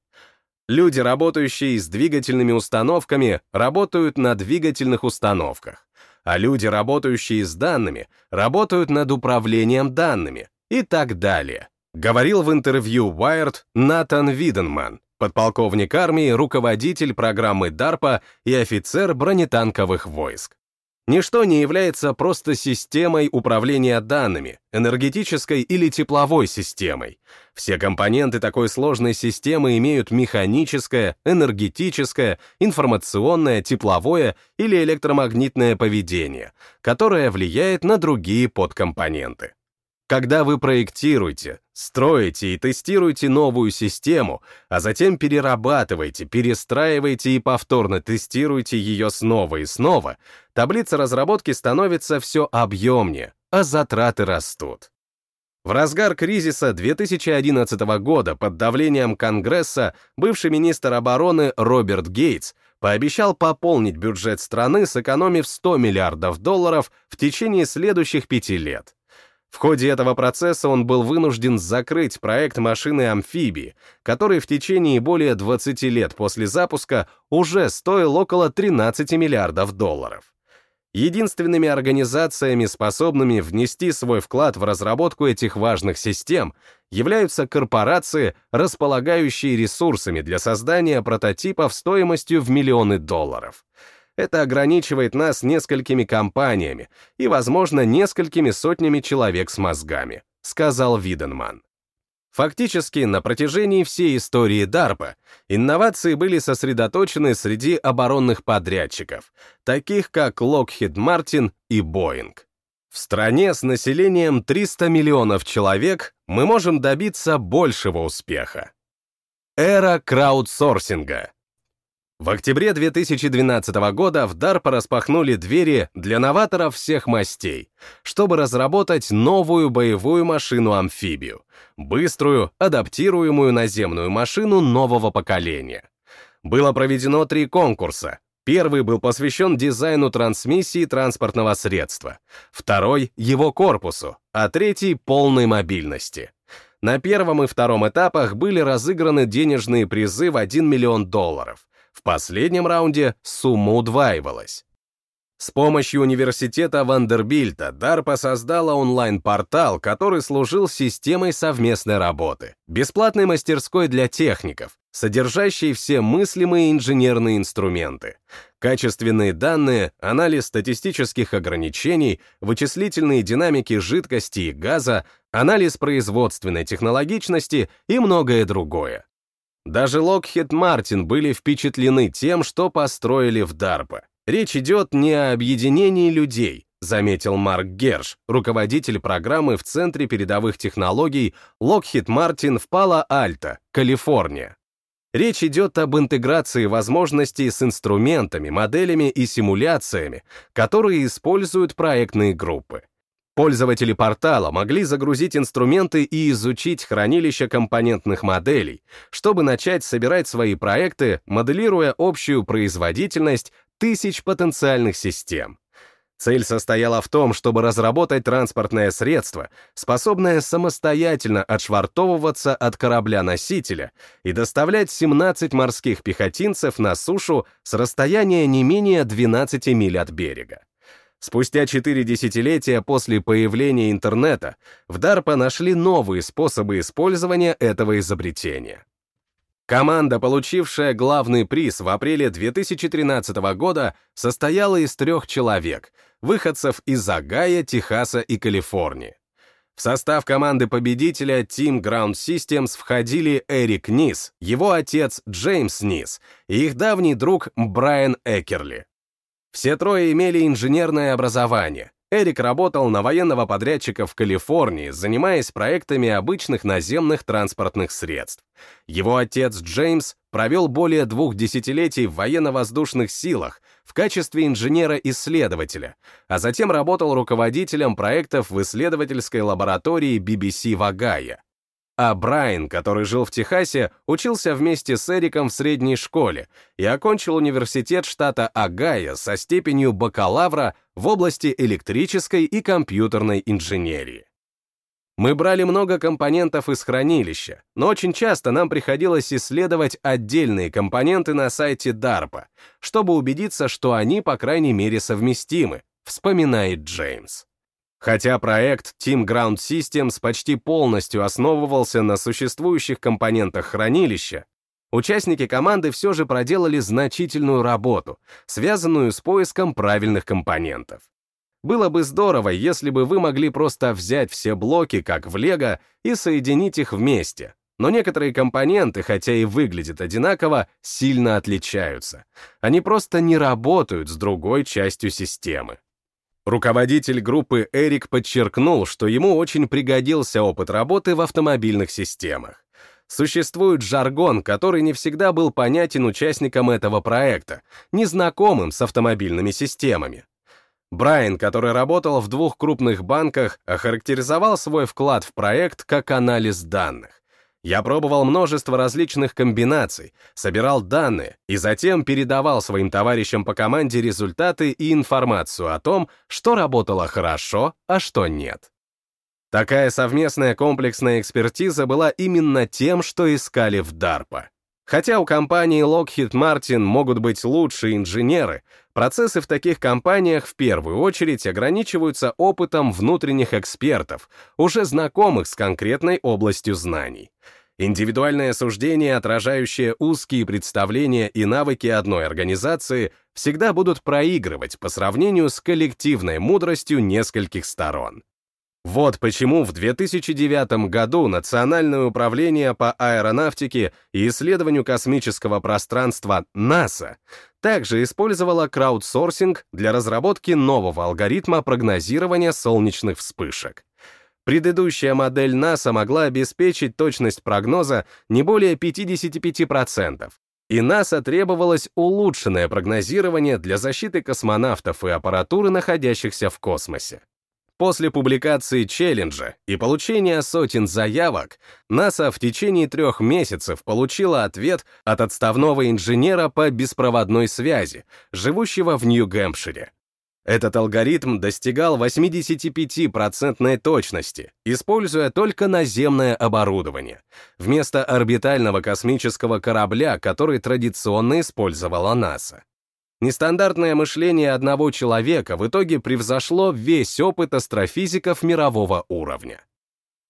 Люди, работающие с двигательными установками, работают на двигательных установках, а люди, работающие с данными, работают над управлением данными и так далее. Говорил в интервью Wired Натан Виденман, подполковник армии, руководитель программы DARPA и офицер бронетанковых войск. Ничто не является просто системой управления данными, энергетической или тепловой системой. Все компоненты такой сложной системы имеют механическое, энергетическое, информационное, тепловое или электромагнитное поведение, которое влияет на другие подкомпоненты. Когда вы проектируете, строите и тестируете новую систему, а затем перерабатываете, перестраиваете и повторно тестируете ее снова и снова, таблица разработки становится все объемнее, а затраты растут. В разгар кризиса 2011 года под давлением Конгресса бывший министр обороны Роберт Гейтс пообещал пополнить бюджет страны, сэкономив 100 миллиардов долларов в течение следующих пяти лет. В ходе этого процесса он был вынужден закрыть проект машины-амфибии, который в течение более 20 лет после запуска уже стоил около 13 миллиардов долларов. Единственными организациями, способными внести свой вклад в разработку этих важных систем, являются корпорации, располагающие ресурсами для создания прототипов стоимостью в миллионы долларов. Это ограничивает нас несколькими компаниями и, возможно, несколькими сотнями человек с мозгами, сказал Виденман. Фактически, на протяжении всей истории DARPA инновации были сосредоточены среди оборонных подрядчиков, таких как Lockheed Martin и Boeing. В стране с населением 300 миллионов человек мы можем добиться большего успеха. Эра краудсорсинга. В октябре 2012 года в DARPA распахнули двери для новаторов всех мастей, чтобы разработать новую боевую машину-амфибию, быструю, адаптируемую наземную машину нового поколения. Было проведено три конкурса. Первый был посвящен дизайну трансмиссии транспортного средства, второй — его корпусу, а третий — полной мобильности. На первом и втором этапах были разыграны денежные призы в 1 миллион долларов, в последнем раунде сумма удваивалась. С помощью университета Вандербильта DARPA создала онлайн-портал, который служил системой совместной работы, бесплатной мастерской для техников, содержащей все мыслимые инженерные инструменты, качественные данные, анализ статистических ограничений, вычислительные динамики жидкости и газа, анализ производственной технологичности и многое другое. Даже Lockheed Martin были впечатлены тем, что построили в DARPA. Речь идет не о объединении людей, заметил Марк Герш, руководитель программы в Центре передовых технологий Lockheed Martin в Пало-Альто, Калифорния. Речь идет об интеграции возможностей с инструментами, моделями и симуляциями, которые используют проектные группы. Пользователи портала могли загрузить инструменты и изучить хранилище компонентных моделей, чтобы начать собирать свои проекты, моделируя общую производительность тысяч потенциальных систем. Цель состояла в том, чтобы разработать транспортное средство, способное самостоятельно отшвартовываться от корабля-носителя и доставлять 17 морских пехотинцев на сушу с расстояния не менее 12 миль от берега. Спустя четыре десятилетия после появления интернета в DARPA нашли новые способы использования этого изобретения. Команда, получившая главный приз в апреле 2013 года, состояла из трех человек, выходцев из Агая, Техаса и Калифорнии. В состав команды победителя Team Ground Systems входили Эрик Низ, его отец Джеймс Низ и их давний друг Брайан Экерли. Все трое имели инженерное образование. Эрик работал на военного подрядчика в Калифорнии, занимаясь проектами обычных наземных транспортных средств. Его отец Джеймс провел более двух десятилетий в военно-воздушных силах в качестве инженера-исследователя, а затем работал руководителем проектов в исследовательской лаборатории BBC в Огайо. А Брайан, который жил в Техасе, учился вместе с Эриком в средней школе и окончил университет штата Огайо со степенью бакалавра в области электрической и компьютерной инженерии. Мы брали много компонентов из хранилища, но очень часто нам приходилось исследовать отдельные компоненты на сайте DARPA, чтобы убедиться, что они, по крайней мере, совместимы, вспоминает Джеймс. Хотя проект Team Ground Systems почти полностью основывался на существующих компонентах хранилища, участники команды все же проделали значительную работу, связанную с поиском правильных компонентов. Было бы здорово, если бы вы могли просто взять все блоки, как в Лего, и соединить их вместе. Но некоторые компоненты, хотя и выглядят одинаково, сильно отличаются. Они просто не работают с другой частью системы. Руководитель группы Эрик подчеркнул, что ему очень пригодился опыт работы в автомобильных системах. Существует жаргон, который не всегда был понятен участникам этого проекта, незнакомым с автомобильными системами. Брайан, который работал в двух крупных банках, охарактеризовал свой вклад в проект как анализ данных. Я пробовал множество различных комбинаций, собирал данные и затем передавал своим товарищам по команде результаты и информацию о том, что работало хорошо, а что нет. Такая совместная комплексная экспертиза была именно тем, что искали в DARPA. Хотя у компании Lockheed Martin могут быть лучшие инженеры, процессы в таких компаниях в первую очередь ограничиваются опытом внутренних экспертов, уже знакомых с конкретной областью знаний. Индивидуальное суждение, отражающее узкие представления и навыки одной организации, всегда будут проигрывать по сравнению с коллективной мудростью нескольких сторон. Вот почему в 2009 году Национальное управление по аэронавтике и исследованию космического пространства НАСА также использовало краудсорсинг для разработки нового алгоритма прогнозирования солнечных вспышек. Предыдущая модель НАСА могла обеспечить точность прогноза не более 55%, и НАСА требовалось улучшенное прогнозирование для защиты космонавтов и аппаратуры, находящихся в космосе. После публикации челленджа и получения сотен заявок, НАСА в течение трех месяцев получила ответ от отставного инженера по беспроводной связи, живущего в Нью-Гэмпшире. Этот алгоритм достигал 85% точности, используя только наземное оборудование, вместо орбитального космического корабля, который традиционно использовала НАСА. Нестандартное мышление одного человека в итоге превзошло весь опыт астрофизиков мирового уровня.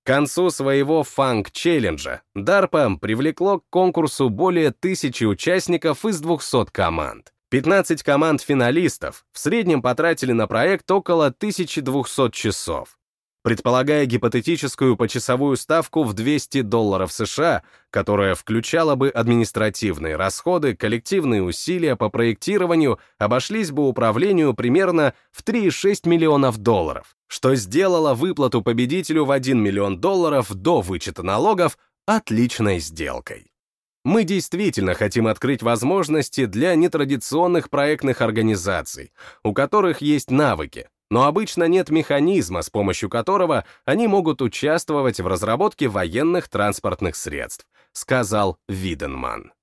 К концу своего фанк-челленджа DARPA привлекло к конкурсу более тысячи участников из 200 команд. 15 команд финалистов в среднем потратили на проект около 1200 часов. Предполагая гипотетическую почасовую ставку в 200 долларов США, которая включала бы административные расходы, коллективные усилия по проектированию обошлись бы управлению примерно в 3,6 миллионов долларов, что сделало выплату победителю в 1 миллион долларов до вычета налогов отличной сделкой. Мы действительно хотим открыть возможности для нетрадиционных проектных организаций, у которых есть навыки, но обычно нет механизма, с помощью которого они могут участвовать в разработке военных транспортных средств, сказал Виденман.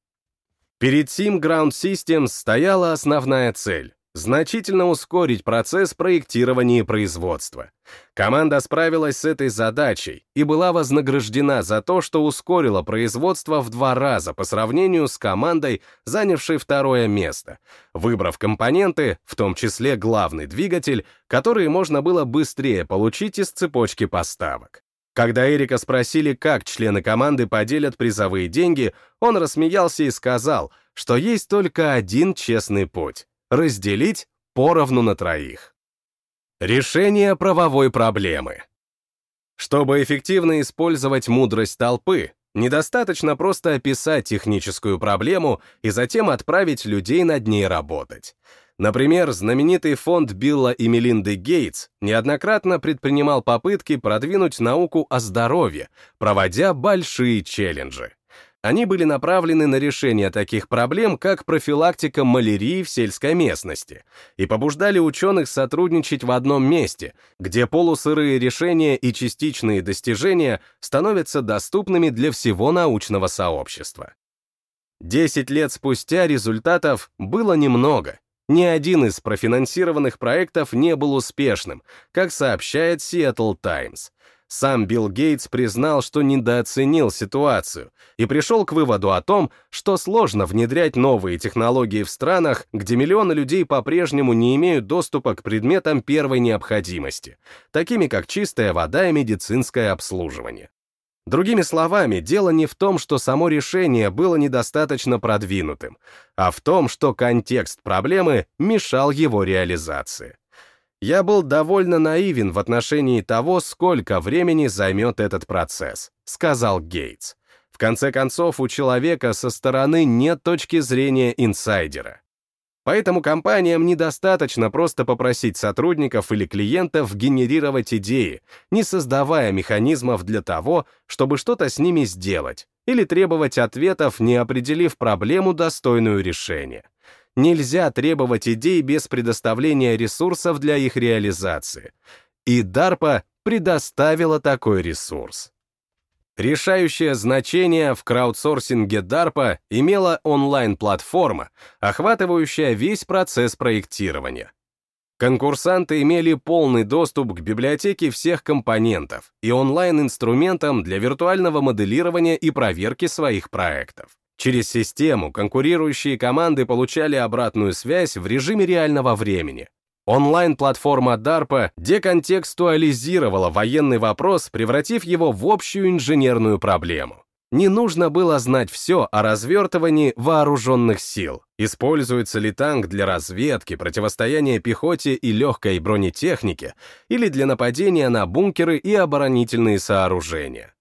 Перед Team Ground Systems стояла основная цель значительно ускорить процесс проектирования и производства. Команда справилась с этой задачей и была вознаграждена за то, что ускорила производство в два раза по сравнению с командой, занявшей второе место, выбрав компоненты, в том числе главный двигатель, которые можно было быстрее получить из цепочки поставок. Когда Эрика спросили, как члены команды поделят призовые деньги, он рассмеялся и сказал, что есть только один честный путь разделить поровну на троих. Решение правовой проблемы. Чтобы эффективно использовать мудрость толпы, недостаточно просто описать техническую проблему и затем отправить людей над ней работать. Например, знаменитый фонд Билла и Мелинды Гейтс неоднократно предпринимал попытки продвинуть науку о здоровье, проводя большие челленджи. Они были направлены на решение таких проблем, как профилактика малярии в сельской местности, и побуждали ученых сотрудничать в одном месте, где полусырые решения и частичные достижения становятся доступными для всего научного сообщества. Десять лет спустя результатов было немного. Ни один из профинансированных проектов не был успешным, как сообщает Seattle Times. Сам Билл Гейтс признал, что недооценил ситуацию и пришел к выводу о том, что сложно внедрять новые технологии в странах, где миллионы людей по-прежнему не имеют доступа к предметам первой необходимости, такими как чистая вода и медицинское обслуживание. Другими словами, дело не в том, что само решение было недостаточно продвинутым, а в том, что контекст проблемы мешал его реализации. Я был довольно наивен в отношении того, сколько времени займет этот процесс, сказал Гейтс. В конце концов, у человека со стороны нет точки зрения инсайдера. Поэтому компаниям недостаточно просто попросить сотрудников или клиентов генерировать идеи, не создавая механизмов для того, чтобы что-то с ними сделать, или требовать ответов, не определив проблему, достойную решения. Нельзя требовать идей без предоставления ресурсов для их реализации. И DARPA предоставила такой ресурс. Решающее значение в краудсорсинге DARPA имела онлайн-платформа, охватывающая весь процесс проектирования. Конкурсанты имели полный доступ к библиотеке всех компонентов и онлайн-инструментам для виртуального моделирования и проверки своих проектов. Через систему конкурирующие команды получали обратную связь в режиме реального времени, Онлайн-платформа DARPA деконтекстуализировала военный вопрос, превратив его в общую инженерную проблему. Не нужно было знать все о развертывании вооруженных сил. Используется ли танк для разведки, противостояния пехоте и легкой бронетехнике, или для нападения на бункеры и оборонительные сооружения.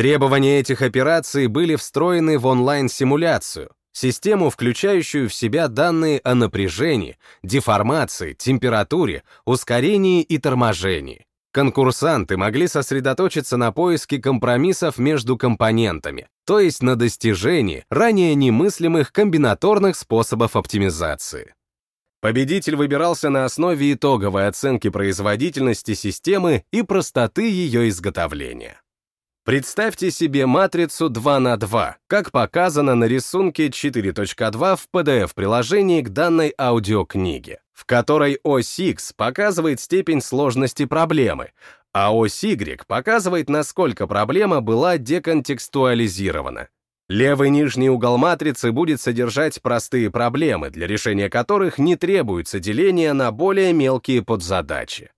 Требования этих операций были встроены в онлайн-симуляцию, Систему, включающую в себя данные о напряжении, деформации, температуре, ускорении и торможении. Конкурсанты могли сосредоточиться на поиске компромиссов между компонентами, то есть на достижении ранее немыслимых комбинаторных способов оптимизации. Победитель выбирался на основе итоговой оценки производительности системы и простоты ее изготовления. Представьте себе матрицу 2 на 2, как показано на рисунке 4.2 в PDF-приложении к данной аудиокниге, в которой ось X показывает степень сложности проблемы, а ось Y показывает, насколько проблема была деконтекстуализирована. Левый нижний угол матрицы будет содержать простые проблемы, для решения которых не требуется деление на более мелкие подзадачи.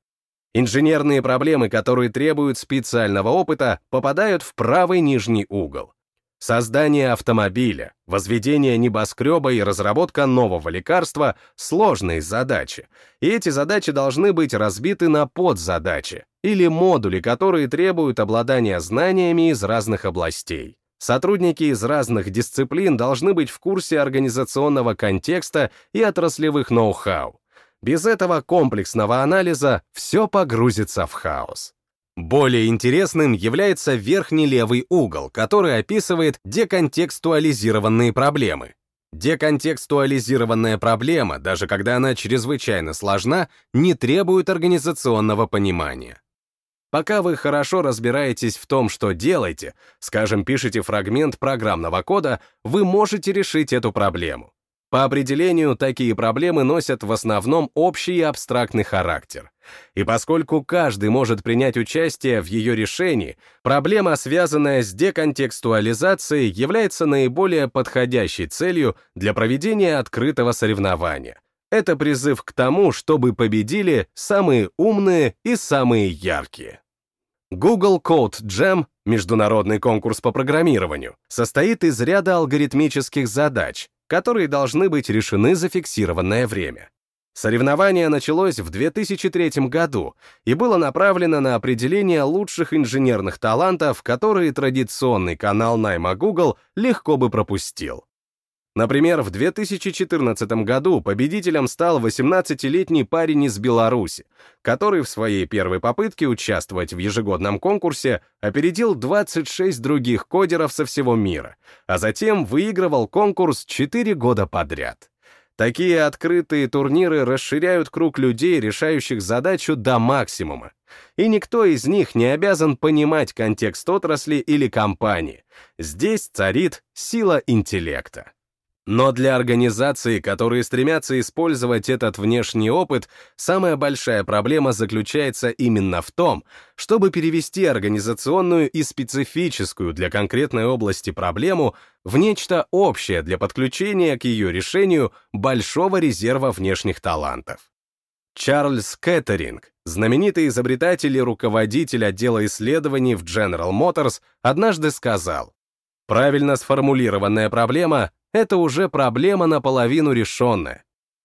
Инженерные проблемы, которые требуют специального опыта, попадают в правый нижний угол. Создание автомобиля, возведение небоскреба и разработка нового лекарства — сложные задачи, и эти задачи должны быть разбиты на подзадачи или модули, которые требуют обладания знаниями из разных областей. Сотрудники из разных дисциплин должны быть в курсе организационного контекста и отраслевых ноу-хау. Без этого комплексного анализа все погрузится в хаос. Более интересным является верхний левый угол, который описывает деконтекстуализированные проблемы. Деконтекстуализированная проблема, даже когда она чрезвычайно сложна, не требует организационного понимания. Пока вы хорошо разбираетесь в том, что делаете, скажем, пишете фрагмент программного кода, вы можете решить эту проблему. По определению, такие проблемы носят в основном общий и абстрактный характер. И поскольку каждый может принять участие в ее решении, проблема, связанная с деконтекстуализацией, является наиболее подходящей целью для проведения открытого соревнования. Это призыв к тому, чтобы победили самые умные и самые яркие. Google Code Jam, международный конкурс по программированию, состоит из ряда алгоритмических задач, которые должны быть решены за фиксированное время. Соревнование началось в 2003 году и было направлено на определение лучших инженерных талантов, которые традиционный канал найма Google легко бы пропустил. Например, в 2014 году победителем стал 18-летний парень из Беларуси, который в своей первой попытке участвовать в ежегодном конкурсе опередил 26 других кодеров со всего мира, а затем выигрывал конкурс 4 года подряд. Такие открытые турниры расширяют круг людей, решающих задачу до максимума. И никто из них не обязан понимать контекст отрасли или компании. Здесь царит сила интеллекта. Но для организаций, которые стремятся использовать этот внешний опыт, самая большая проблема заключается именно в том, чтобы перевести организационную и специфическую для конкретной области проблему в нечто общее для подключения к ее решению большого резерва внешних талантов. Чарльз Кеттеринг, знаменитый изобретатель и руководитель отдела исследований в General Motors, однажды сказал, Правильно сформулированная проблема — это уже проблема наполовину решенная.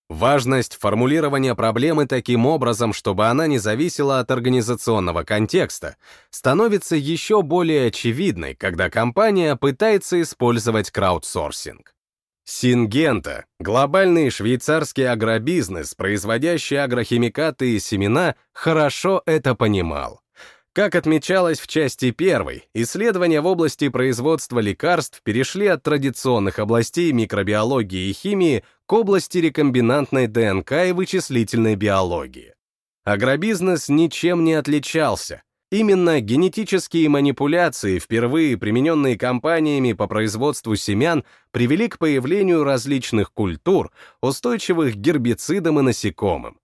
Важность формулирования проблемы таким образом, чтобы она не зависела от организационного контекста, становится еще более очевидной, когда компания пытается использовать краудсорсинг. Сингента — глобальный швейцарский агробизнес, производящий агрохимикаты и семена, хорошо это понимал. Как отмечалось в части первой, исследования в области производства лекарств перешли от традиционных областей микробиологии и химии к области рекомбинантной ДНК и вычислительной биологии. Агробизнес ничем не отличался, Именно генетические манипуляции, впервые примененные компаниями по производству семян, привели к появлению различных культур, устойчивых к гербицидам и насекомым.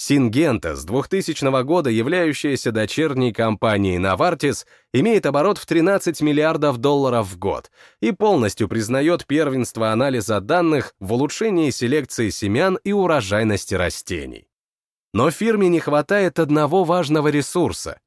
Сингента, с 2000 года являющаяся дочерней компанией Novartis, имеет оборот в 13 миллиардов долларов в год и полностью признает первенство анализа данных в улучшении селекции семян и урожайности растений. Но фирме не хватает одного важного ресурса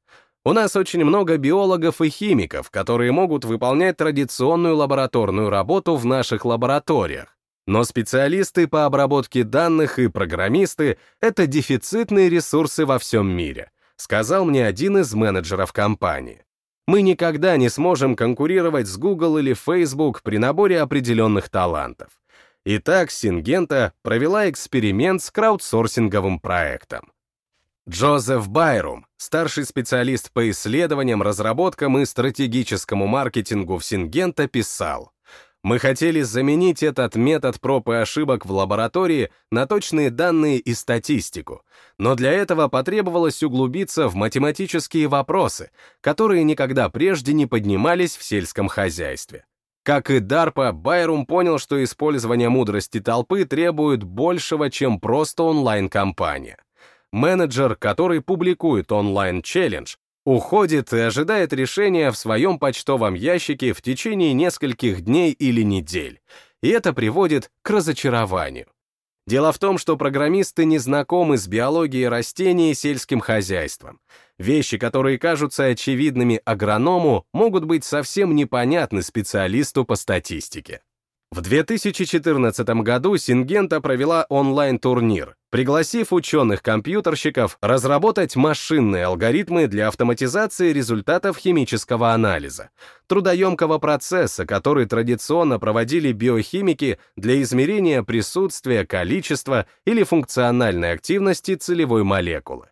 у нас очень много биологов и химиков, которые могут выполнять традиционную лабораторную работу в наших лабораториях. Но специалисты по обработке данных и программисты — это дефицитные ресурсы во всем мире, сказал мне один из менеджеров компании. Мы никогда не сможем конкурировать с Google или Facebook при наборе определенных талантов. Итак, Сингента провела эксперимент с краудсорсинговым проектом. Джозеф Байрум, старший специалист по исследованиям, разработкам и стратегическому маркетингу в Сингента, писал, «Мы хотели заменить этот метод проб и ошибок в лаборатории на точные данные и статистику, но для этого потребовалось углубиться в математические вопросы, которые никогда прежде не поднимались в сельском хозяйстве. Как и DARPA, Байрум понял, что использование мудрости толпы требует большего, чем просто онлайн-компания менеджер, который публикует онлайн-челлендж, уходит и ожидает решения в своем почтовом ящике в течение нескольких дней или недель, и это приводит к разочарованию. Дело в том, что программисты не знакомы с биологией растений и сельским хозяйством. Вещи, которые кажутся очевидными агроному, могут быть совсем непонятны специалисту по статистике. В 2014 году Сингента провела онлайн-турнир, пригласив ученых-компьютерщиков разработать машинные алгоритмы для автоматизации результатов химического анализа, трудоемкого процесса, который традиционно проводили биохимики для измерения присутствия, количества или функциональной активности целевой молекулы.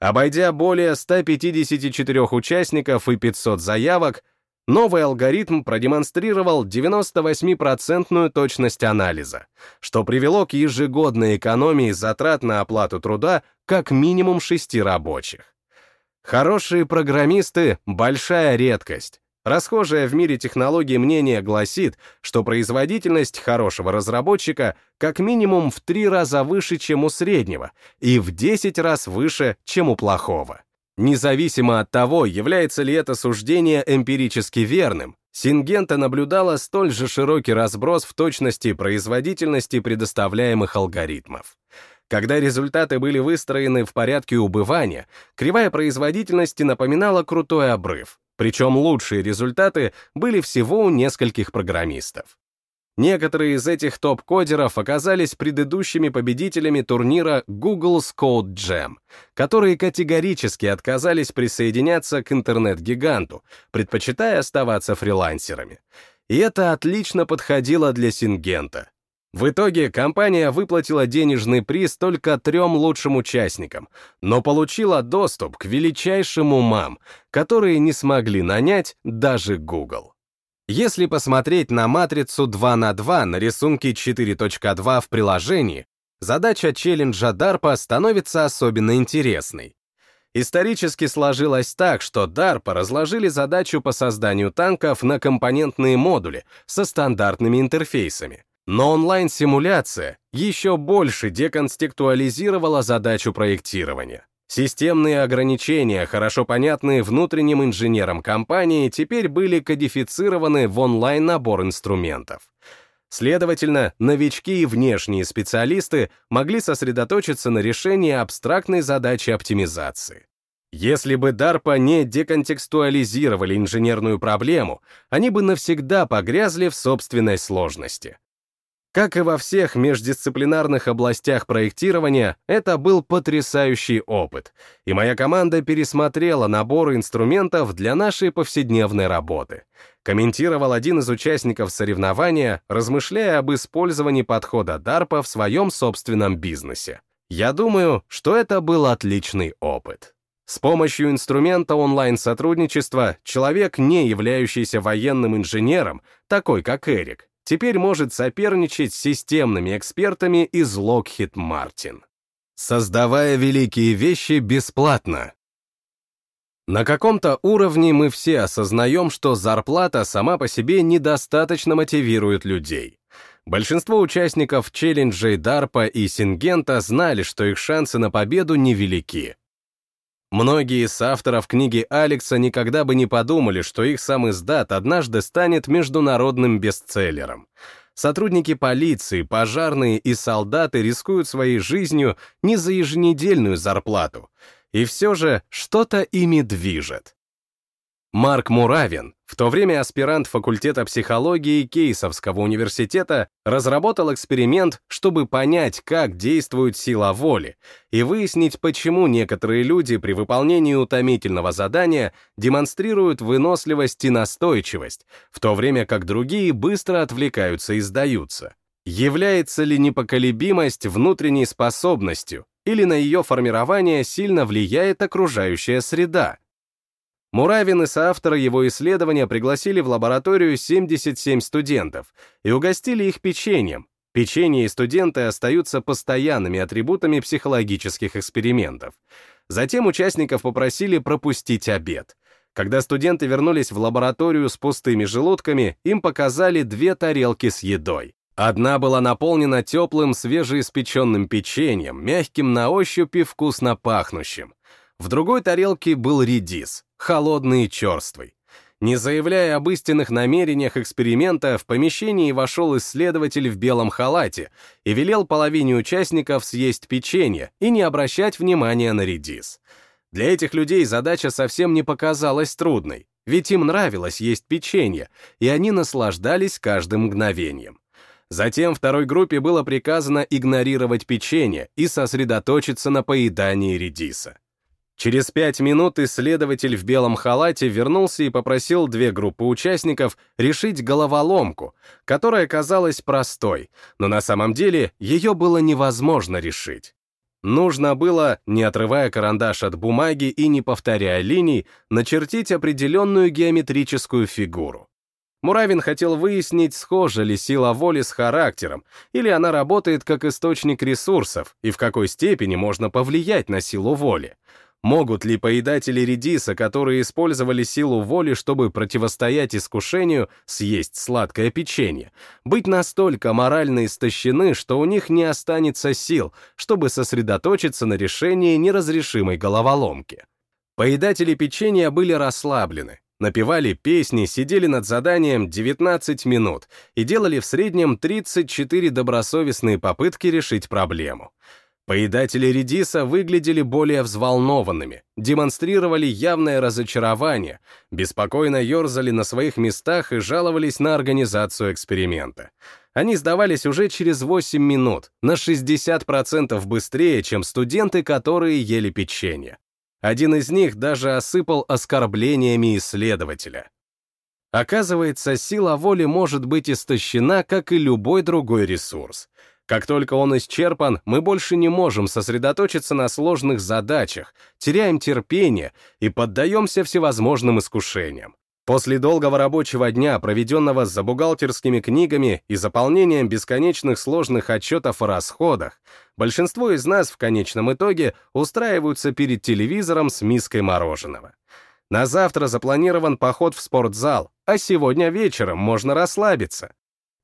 Обойдя более 154 участников и 500 заявок, Новый алгоритм продемонстрировал 98% точность анализа, что привело к ежегодной экономии затрат на оплату труда как минимум шести рабочих. Хорошие программисты — большая редкость. Расхожее в мире технологии мнение гласит, что производительность хорошего разработчика как минимум в три раза выше, чем у среднего, и в 10 раз выше, чем у плохого. Независимо от того, является ли это суждение эмпирически верным, Сингента наблюдала столь же широкий разброс в точности и производительности предоставляемых алгоритмов. Когда результаты были выстроены в порядке убывания, кривая производительности напоминала крутой обрыв, причем лучшие результаты были всего у нескольких программистов. Некоторые из этих топ-кодеров оказались предыдущими победителями турнира Google's Code Jam, которые категорически отказались присоединяться к интернет-гиганту, предпочитая оставаться фрилансерами. И это отлично подходило для Сингента. В итоге компания выплатила денежный приз только трем лучшим участникам, но получила доступ к величайшим умам, которые не смогли нанять даже Google. Если посмотреть на матрицу 2 на 2 на рисунке 4.2 в приложении, задача челленджа DARPA становится особенно интересной. Исторически сложилось так, что DARPA разложили задачу по созданию танков на компонентные модули со стандартными интерфейсами. Но онлайн-симуляция еще больше деконстектуализировала задачу проектирования. Системные ограничения, хорошо понятные внутренним инженерам компании, теперь были кодифицированы в онлайн-набор инструментов. Следовательно, новички и внешние специалисты могли сосредоточиться на решении абстрактной задачи оптимизации. Если бы DARPA не деконтекстуализировали инженерную проблему, они бы навсегда погрязли в собственной сложности. Как и во всех междисциплинарных областях проектирования, это был потрясающий опыт, и моя команда пересмотрела набор инструментов для нашей повседневной работы. Комментировал один из участников соревнования, размышляя об использовании подхода DARPA в своем собственном бизнесе. Я думаю, что это был отличный опыт. С помощью инструмента онлайн-сотрудничества человек, не являющийся военным инженером, такой как Эрик, теперь может соперничать с системными экспертами из Lockheed Martin, создавая великие вещи бесплатно. На каком-то уровне мы все осознаем, что зарплата сама по себе недостаточно мотивирует людей. Большинство участников челленджей DARPA и Сингента знали, что их шансы на победу невелики. Многие из авторов книги Алекса никогда бы не подумали, что их сам издат однажды станет международным бестселлером. Сотрудники полиции, пожарные и солдаты рискуют своей жизнью не за еженедельную зарплату. И все же что-то ими движет. Марк Муравин, в то время аспирант факультета психологии Кейсовского университета, разработал эксперимент, чтобы понять, как действует сила воли, и выяснить, почему некоторые люди при выполнении утомительного задания демонстрируют выносливость и настойчивость, в то время как другие быстро отвлекаются и сдаются. Является ли непоколебимость внутренней способностью, или на ее формирование сильно влияет окружающая среда? Муравин и соавторы его исследования пригласили в лабораторию 77 студентов и угостили их печеньем. Печенье и студенты остаются постоянными атрибутами психологических экспериментов. Затем участников попросили пропустить обед. Когда студенты вернулись в лабораторию с пустыми желудками, им показали две тарелки с едой. Одна была наполнена теплым свежеиспеченным печеньем, мягким на ощупь и вкусно пахнущим. В другой тарелке был редис, холодный и черствый. Не заявляя об истинных намерениях эксперимента, в помещении вошел исследователь в белом халате и велел половине участников съесть печенье и не обращать внимания на редис. Для этих людей задача совсем не показалась трудной, ведь им нравилось есть печенье, и они наслаждались каждым мгновением. Затем второй группе было приказано игнорировать печенье и сосредоточиться на поедании редиса. Через пять минут исследователь в белом халате вернулся и попросил две группы участников решить головоломку, которая казалась простой, но на самом деле ее было невозможно решить. Нужно было, не отрывая карандаш от бумаги и не повторяя линий, начертить определенную геометрическую фигуру. Муравин хотел выяснить, схожа ли сила воли с характером, или она работает как источник ресурсов, и в какой степени можно повлиять на силу воли. Могут ли поедатели редиса, которые использовали силу воли, чтобы противостоять искушению съесть сладкое печенье, быть настолько морально истощены, что у них не останется сил, чтобы сосредоточиться на решении неразрешимой головоломки? Поедатели печенья были расслаблены, напевали песни, сидели над заданием 19 минут и делали в среднем 34 добросовестные попытки решить проблему. Поедатели редиса выглядели более взволнованными, демонстрировали явное разочарование, беспокойно ерзали на своих местах и жаловались на организацию эксперимента. Они сдавались уже через 8 минут, на 60% быстрее, чем студенты, которые ели печенье. Один из них даже осыпал оскорблениями исследователя. Оказывается, сила воли может быть истощена, как и любой другой ресурс. Как только он исчерпан, мы больше не можем сосредоточиться на сложных задачах, теряем терпение и поддаемся всевозможным искушениям. После долгого рабочего дня, проведенного за бухгалтерскими книгами и заполнением бесконечных сложных отчетов о расходах, большинство из нас в конечном итоге устраиваются перед телевизором с миской мороженого. На завтра запланирован поход в спортзал, а сегодня вечером можно расслабиться.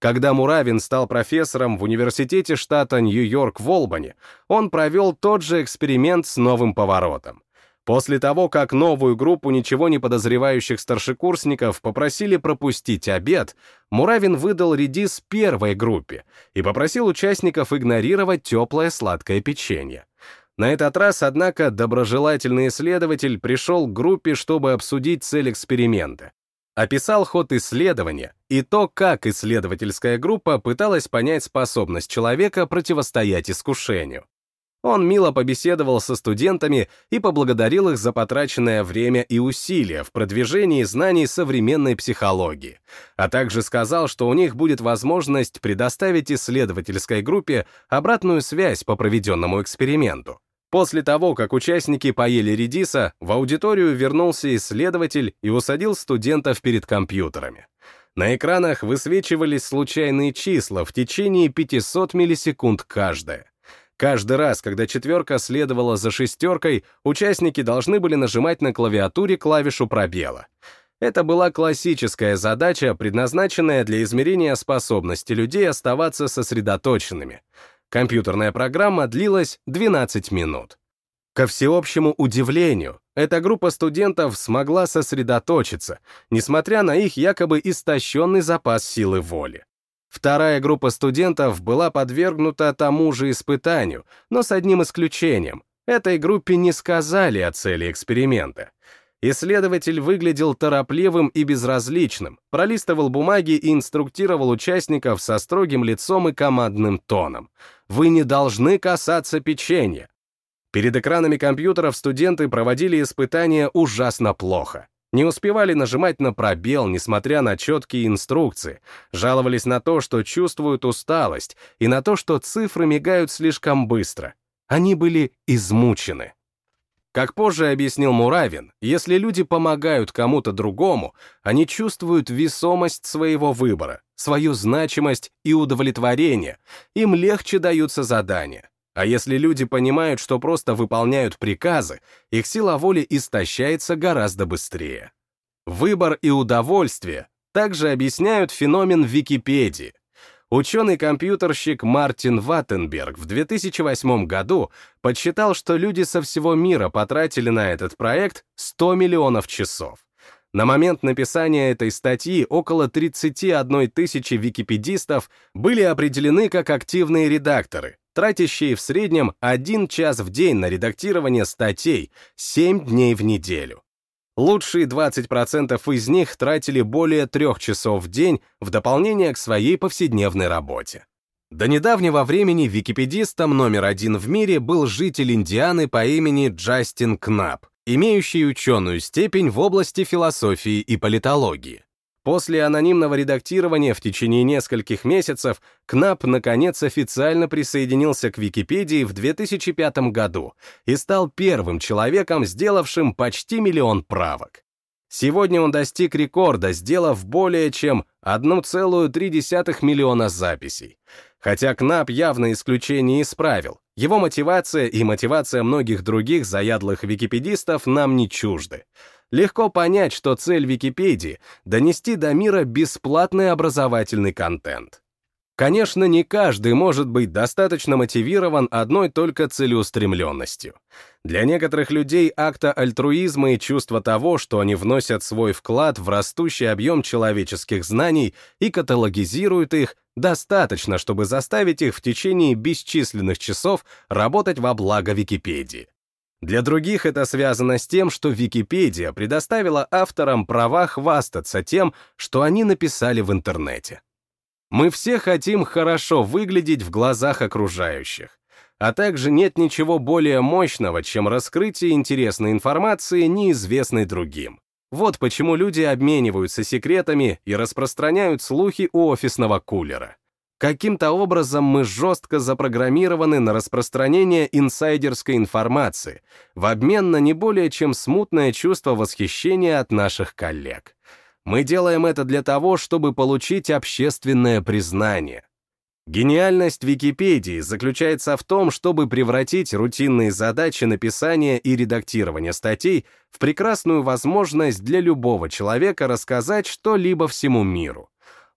Когда Муравин стал профессором в университете штата Нью-Йорк в Олбани, он провел тот же эксперимент с новым поворотом. После того, как новую группу ничего не подозревающих старшекурсников попросили пропустить обед, Муравин выдал редис первой группе и попросил участников игнорировать теплое сладкое печенье. На этот раз, однако, доброжелательный исследователь пришел к группе, чтобы обсудить цель эксперимента. Описал ход исследования и то, как исследовательская группа пыталась понять способность человека противостоять искушению. Он мило побеседовал со студентами и поблагодарил их за потраченное время и усилия в продвижении знаний современной психологии, а также сказал, что у них будет возможность предоставить исследовательской группе обратную связь по проведенному эксперименту. После того, как участники поели редиса, в аудиторию вернулся исследователь и усадил студентов перед компьютерами. На экранах высвечивались случайные числа в течение 500 миллисекунд каждое. Каждый раз, когда четверка следовала за шестеркой, участники должны были нажимать на клавиатуре клавишу пробела. Это была классическая задача, предназначенная для измерения способности людей оставаться сосредоточенными. Компьютерная программа длилась 12 минут. Ко всеобщему удивлению, эта группа студентов смогла сосредоточиться, несмотря на их якобы истощенный запас силы воли. Вторая группа студентов была подвергнута тому же испытанию, но с одним исключением. Этой группе не сказали о цели эксперимента. Исследователь выглядел торопливым и безразличным, пролистывал бумаги и инструктировал участников со строгим лицом и командным тоном. «Вы не должны касаться печенья». Перед экранами компьютеров студенты проводили испытания ужасно плохо. Не успевали нажимать на пробел, несмотря на четкие инструкции, жаловались на то, что чувствуют усталость, и на то, что цифры мигают слишком быстро. Они были измучены. Как позже объяснил Муравин, если люди помогают кому-то другому, они чувствуют весомость своего выбора, свою значимость и удовлетворение, им легче даются задания. А если люди понимают, что просто выполняют приказы, их сила воли истощается гораздо быстрее. Выбор и удовольствие также объясняют феномен Википедии. Ученый-компьютерщик Мартин Ваттенберг в 2008 году подсчитал, что люди со всего мира потратили на этот проект 100 миллионов часов. На момент написания этой статьи около 31 тысячи википедистов были определены как активные редакторы, тратящие в среднем один час в день на редактирование статей 7 дней в неделю. Лучшие 20% из них тратили более трех часов в день в дополнение к своей повседневной работе. До недавнего времени википедистом номер один в мире был житель Индианы по имени Джастин Кнап, имеющий ученую степень в области философии и политологии. После анонимного редактирования в течение нескольких месяцев Кнап, наконец, официально присоединился к Википедии в 2005 году и стал первым человеком, сделавшим почти миллион правок. Сегодня он достиг рекорда, сделав более чем 1,3 миллиона записей. Хотя Кнап явно исключение исправил, его мотивация и мотивация многих других заядлых википедистов нам не чужды. Легко понять, что цель Википедии — донести до мира бесплатный образовательный контент. Конечно, не каждый может быть достаточно мотивирован одной только целеустремленностью. Для некоторых людей акта альтруизма и чувство того, что они вносят свой вклад в растущий объем человеческих знаний и каталогизируют их, достаточно, чтобы заставить их в течение бесчисленных часов работать во благо Википедии. Для других это связано с тем, что Википедия предоставила авторам права хвастаться тем, что они написали в интернете. Мы все хотим хорошо выглядеть в глазах окружающих, а также нет ничего более мощного, чем раскрытие интересной информации, неизвестной другим. Вот почему люди обмениваются секретами и распространяют слухи у офисного кулера. Каким-то образом мы жестко запрограммированы на распространение инсайдерской информации в обмен на не более чем смутное чувство восхищения от наших коллег. Мы делаем это для того, чтобы получить общественное признание. Гениальность Википедии заключается в том, чтобы превратить рутинные задачи написания и редактирования статей в прекрасную возможность для любого человека рассказать что-либо всему миру.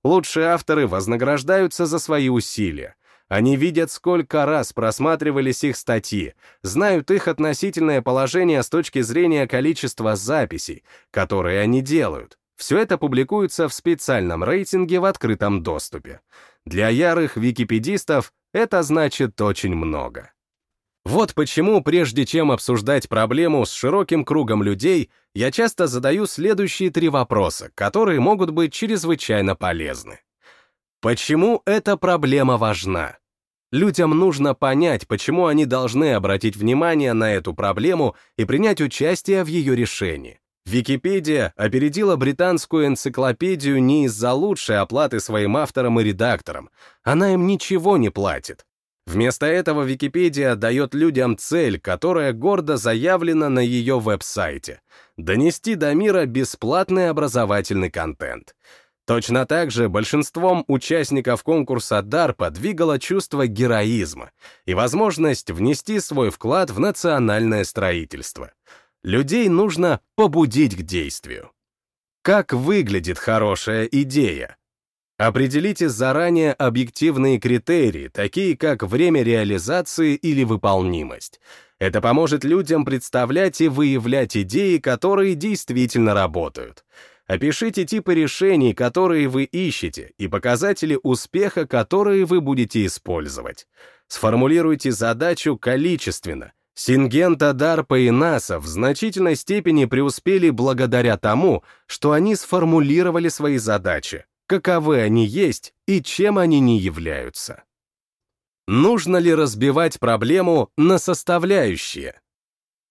Лучшие авторы вознаграждаются за свои усилия. Они видят, сколько раз просматривались их статьи, знают их относительное положение с точки зрения количества записей, которые они делают. Все это публикуется в специальном рейтинге в открытом доступе. Для ярых википедистов это значит очень много. Вот почему, прежде чем обсуждать проблему с широким кругом людей, я часто задаю следующие три вопроса, которые могут быть чрезвычайно полезны. Почему эта проблема важна? Людям нужно понять, почему они должны обратить внимание на эту проблему и принять участие в ее решении. Википедия опередила британскую энциклопедию не из-за лучшей оплаты своим авторам и редакторам. Она им ничего не платит. Вместо этого Википедия дает людям цель, которая гордо заявлена на ее веб-сайте — донести до мира бесплатный образовательный контент. Точно так же большинством участников конкурса DARPA двигало чувство героизма и возможность внести свой вклад в национальное строительство. Людей нужно побудить к действию. Как выглядит хорошая идея? Определите заранее объективные критерии, такие как время реализации или выполнимость. Это поможет людям представлять и выявлять идеи, которые действительно работают. Опишите типы решений, которые вы ищете, и показатели успеха, которые вы будете использовать. Сформулируйте задачу количественно. Сингента, Дарпа и НАСА в значительной степени преуспели благодаря тому, что они сформулировали свои задачи, каковы они есть и чем они не являются. Нужно ли разбивать проблему на составляющие?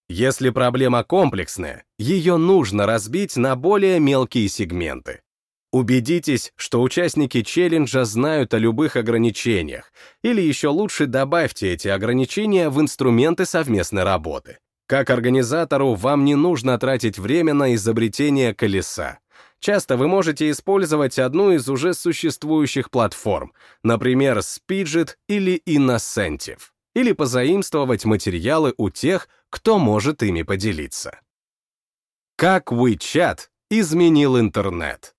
Если проблема комплексная, ее нужно разбить на более мелкие сегменты. Убедитесь, что участники челленджа знают о любых ограничениях, или еще лучше добавьте эти ограничения в инструменты совместной работы. Как организатору вам не нужно тратить время на изобретение колеса. Часто вы можете использовать одну из уже существующих платформ, например, Spidget или Innocentive, или позаимствовать материалы у тех, кто может ими поделиться. Как WeChat изменил интернет?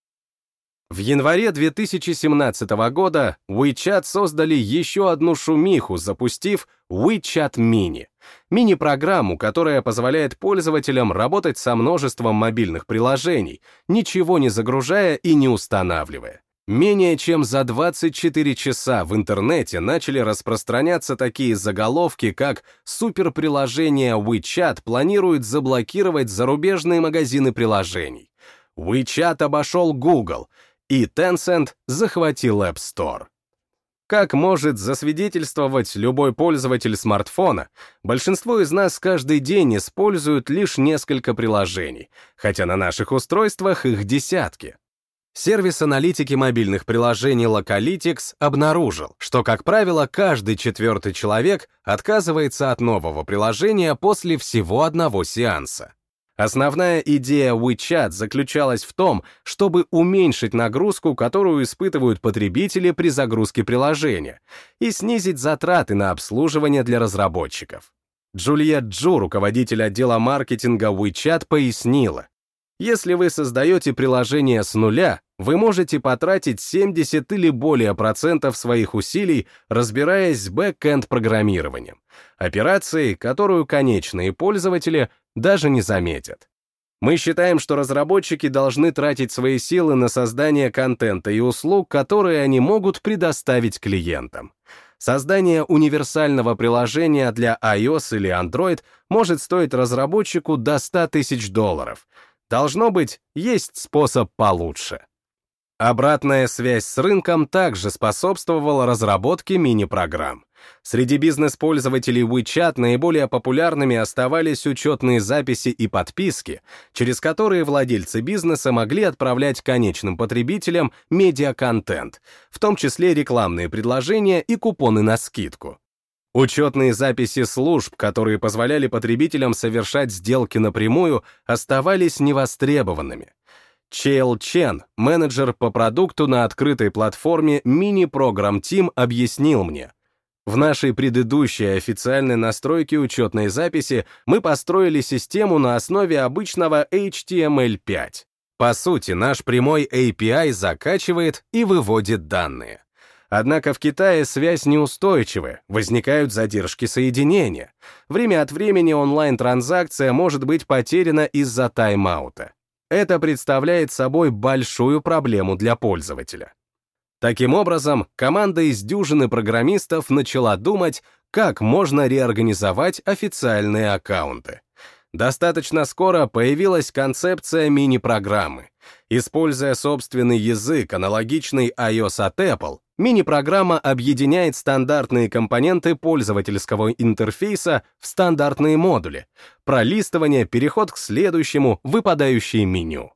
В январе 2017 года WeChat создали еще одну шумиху, запустив WeChat Mini, мини-программу, которая позволяет пользователям работать со множеством мобильных приложений, ничего не загружая и не устанавливая. Менее чем за 24 часа в интернете начали распространяться такие заголовки, как «Суперприложение WeChat планирует заблокировать зарубежные магазины приложений», «WeChat обошел Google», и Tencent захватил App Store. Как может засвидетельствовать любой пользователь смартфона, большинство из нас каждый день используют лишь несколько приложений, хотя на наших устройствах их десятки. Сервис аналитики мобильных приложений Localytics обнаружил, что, как правило, каждый четвертый человек отказывается от нового приложения после всего одного сеанса. Основная идея WeChat заключалась в том, чтобы уменьшить нагрузку, которую испытывают потребители при загрузке приложения, и снизить затраты на обслуживание для разработчиков. Джульет Джу, руководитель отдела маркетинга WeChat, пояснила, если вы создаете приложение с нуля, вы можете потратить 70 или более процентов своих усилий, разбираясь с бэк-энд программированием, операцией, которую конечные пользователи даже не заметят. Мы считаем, что разработчики должны тратить свои силы на создание контента и услуг, которые они могут предоставить клиентам. Создание универсального приложения для iOS или Android может стоить разработчику до 100 тысяч долларов. Должно быть, есть способ получше. Обратная связь с рынком также способствовала разработке мини-программ. Среди бизнес-пользователей WeChat наиболее популярными оставались учетные записи и подписки, через которые владельцы бизнеса могли отправлять конечным потребителям медиа-контент, в том числе рекламные предложения и купоны на скидку. Учетные записи служб, которые позволяли потребителям совершать сделки напрямую, оставались невостребованными. Чейл Чен, менеджер по продукту на открытой платформе Mini Program Team, объяснил мне, в нашей предыдущей официальной настройке учетной записи мы построили систему на основе обычного HTML5. По сути, наш прямой API закачивает и выводит данные. Однако в Китае связь неустойчивая, возникают задержки соединения. Время от времени онлайн-транзакция может быть потеряна из-за тайм-аута. Это представляет собой большую проблему для пользователя. Таким образом, команда из дюжины программистов начала думать, как можно реорганизовать официальные аккаунты. Достаточно скоро появилась концепция мини-программы. Используя собственный язык, аналогичный iOS от Apple, мини-программа объединяет стандартные компоненты пользовательского интерфейса в стандартные модули, пролистывание, переход к следующему, выпадающее меню.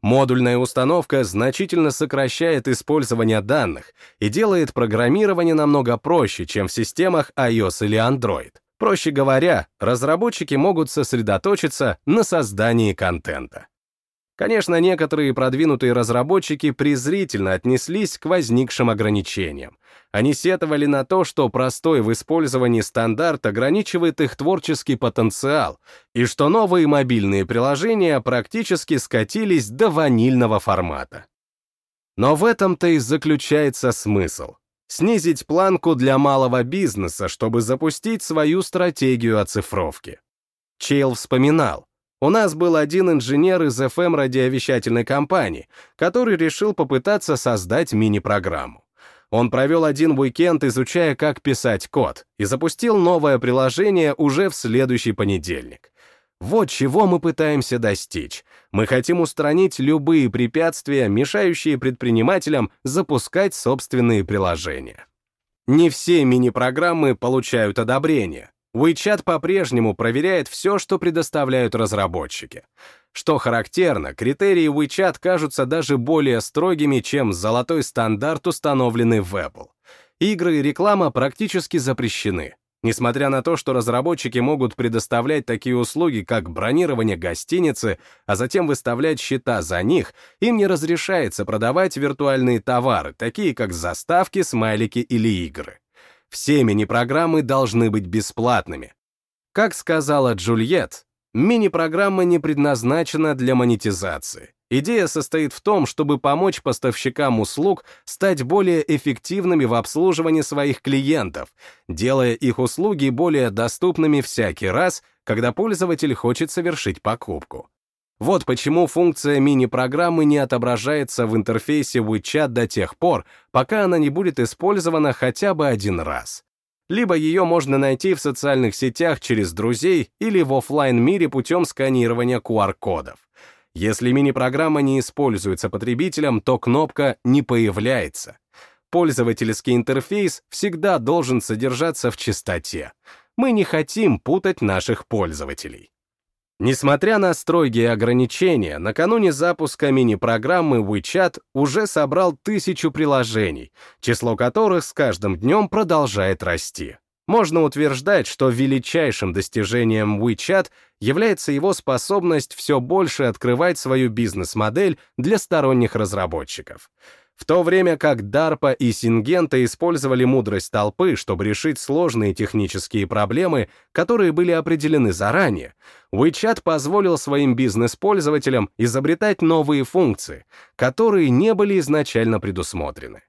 Модульная установка значительно сокращает использование данных и делает программирование намного проще, чем в системах iOS или Android. Проще говоря, разработчики могут сосредоточиться на создании контента. Конечно, некоторые продвинутые разработчики презрительно отнеслись к возникшим ограничениям. Они сетовали на то, что простой в использовании стандарт ограничивает их творческий потенциал, и что новые мобильные приложения практически скатились до ванильного формата. Но в этом-то и заключается смысл снизить планку для малого бизнеса, чтобы запустить свою стратегию оцифровки. Чейл вспоминал, у нас был один инженер из FM радиовещательной компании, который решил попытаться создать мини-программу. Он провел один уикенд, изучая, как писать код, и запустил новое приложение уже в следующий понедельник. Вот чего мы пытаемся достичь. Мы хотим устранить любые препятствия, мешающие предпринимателям запускать собственные приложения. Не все мини-программы получают одобрение. WeChat по-прежнему проверяет все, что предоставляют разработчики. Что характерно, критерии WeChat кажутся даже более строгими, чем золотой стандарт, установленный в Apple. Игры и реклама практически запрещены. Несмотря на то, что разработчики могут предоставлять такие услуги, как бронирование гостиницы, а затем выставлять счета за них, им не разрешается продавать виртуальные товары, такие как заставки, смайлики или игры. Все мини-программы должны быть бесплатными. Как сказала Джульет, мини-программа не предназначена для монетизации. Идея состоит в том, чтобы помочь поставщикам услуг стать более эффективными в обслуживании своих клиентов, делая их услуги более доступными всякий раз, когда пользователь хочет совершить покупку. Вот почему функция мини-программы не отображается в интерфейсе WeChat до тех пор, пока она не будет использована хотя бы один раз. Либо ее можно найти в социальных сетях через друзей или в офлайн мире путем сканирования QR-кодов. Если мини-программа не используется потребителем, то кнопка не появляется. Пользовательский интерфейс всегда должен содержаться в чистоте. Мы не хотим путать наших пользователей. Несмотря на строгие ограничения, накануне запуска мини-программы WeChat уже собрал тысячу приложений, число которых с каждым днем продолжает расти. Можно утверждать, что величайшим достижением WeChat является его способность все больше открывать свою бизнес-модель для сторонних разработчиков. В то время как DARPA и Сингента использовали мудрость толпы, чтобы решить сложные технические проблемы, которые были определены заранее, WeChat позволил своим бизнес-пользователям изобретать новые функции, которые не были изначально предусмотрены.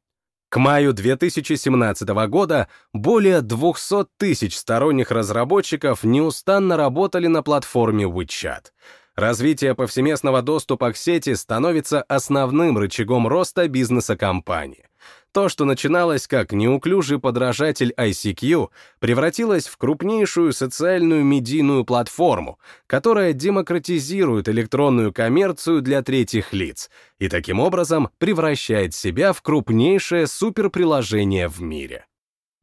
К маю 2017 года более 200 тысяч сторонних разработчиков неустанно работали на платформе WeChat. Развитие повсеместного доступа к сети становится основным рычагом роста бизнеса компании. То, что начиналось как неуклюжий подражатель ICQ, превратилось в крупнейшую социальную медийную платформу, которая демократизирует электронную коммерцию для третьих лиц и таким образом превращает себя в крупнейшее суперприложение в мире.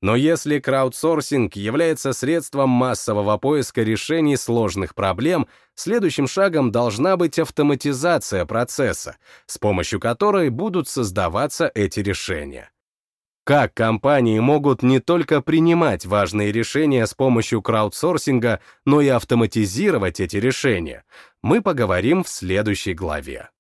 Но если краудсорсинг является средством массового поиска решений сложных проблем, следующим шагом должна быть автоматизация процесса, с помощью которой будут создаваться эти решения. Как компании могут не только принимать важные решения с помощью краудсорсинга, но и автоматизировать эти решения, мы поговорим в следующей главе.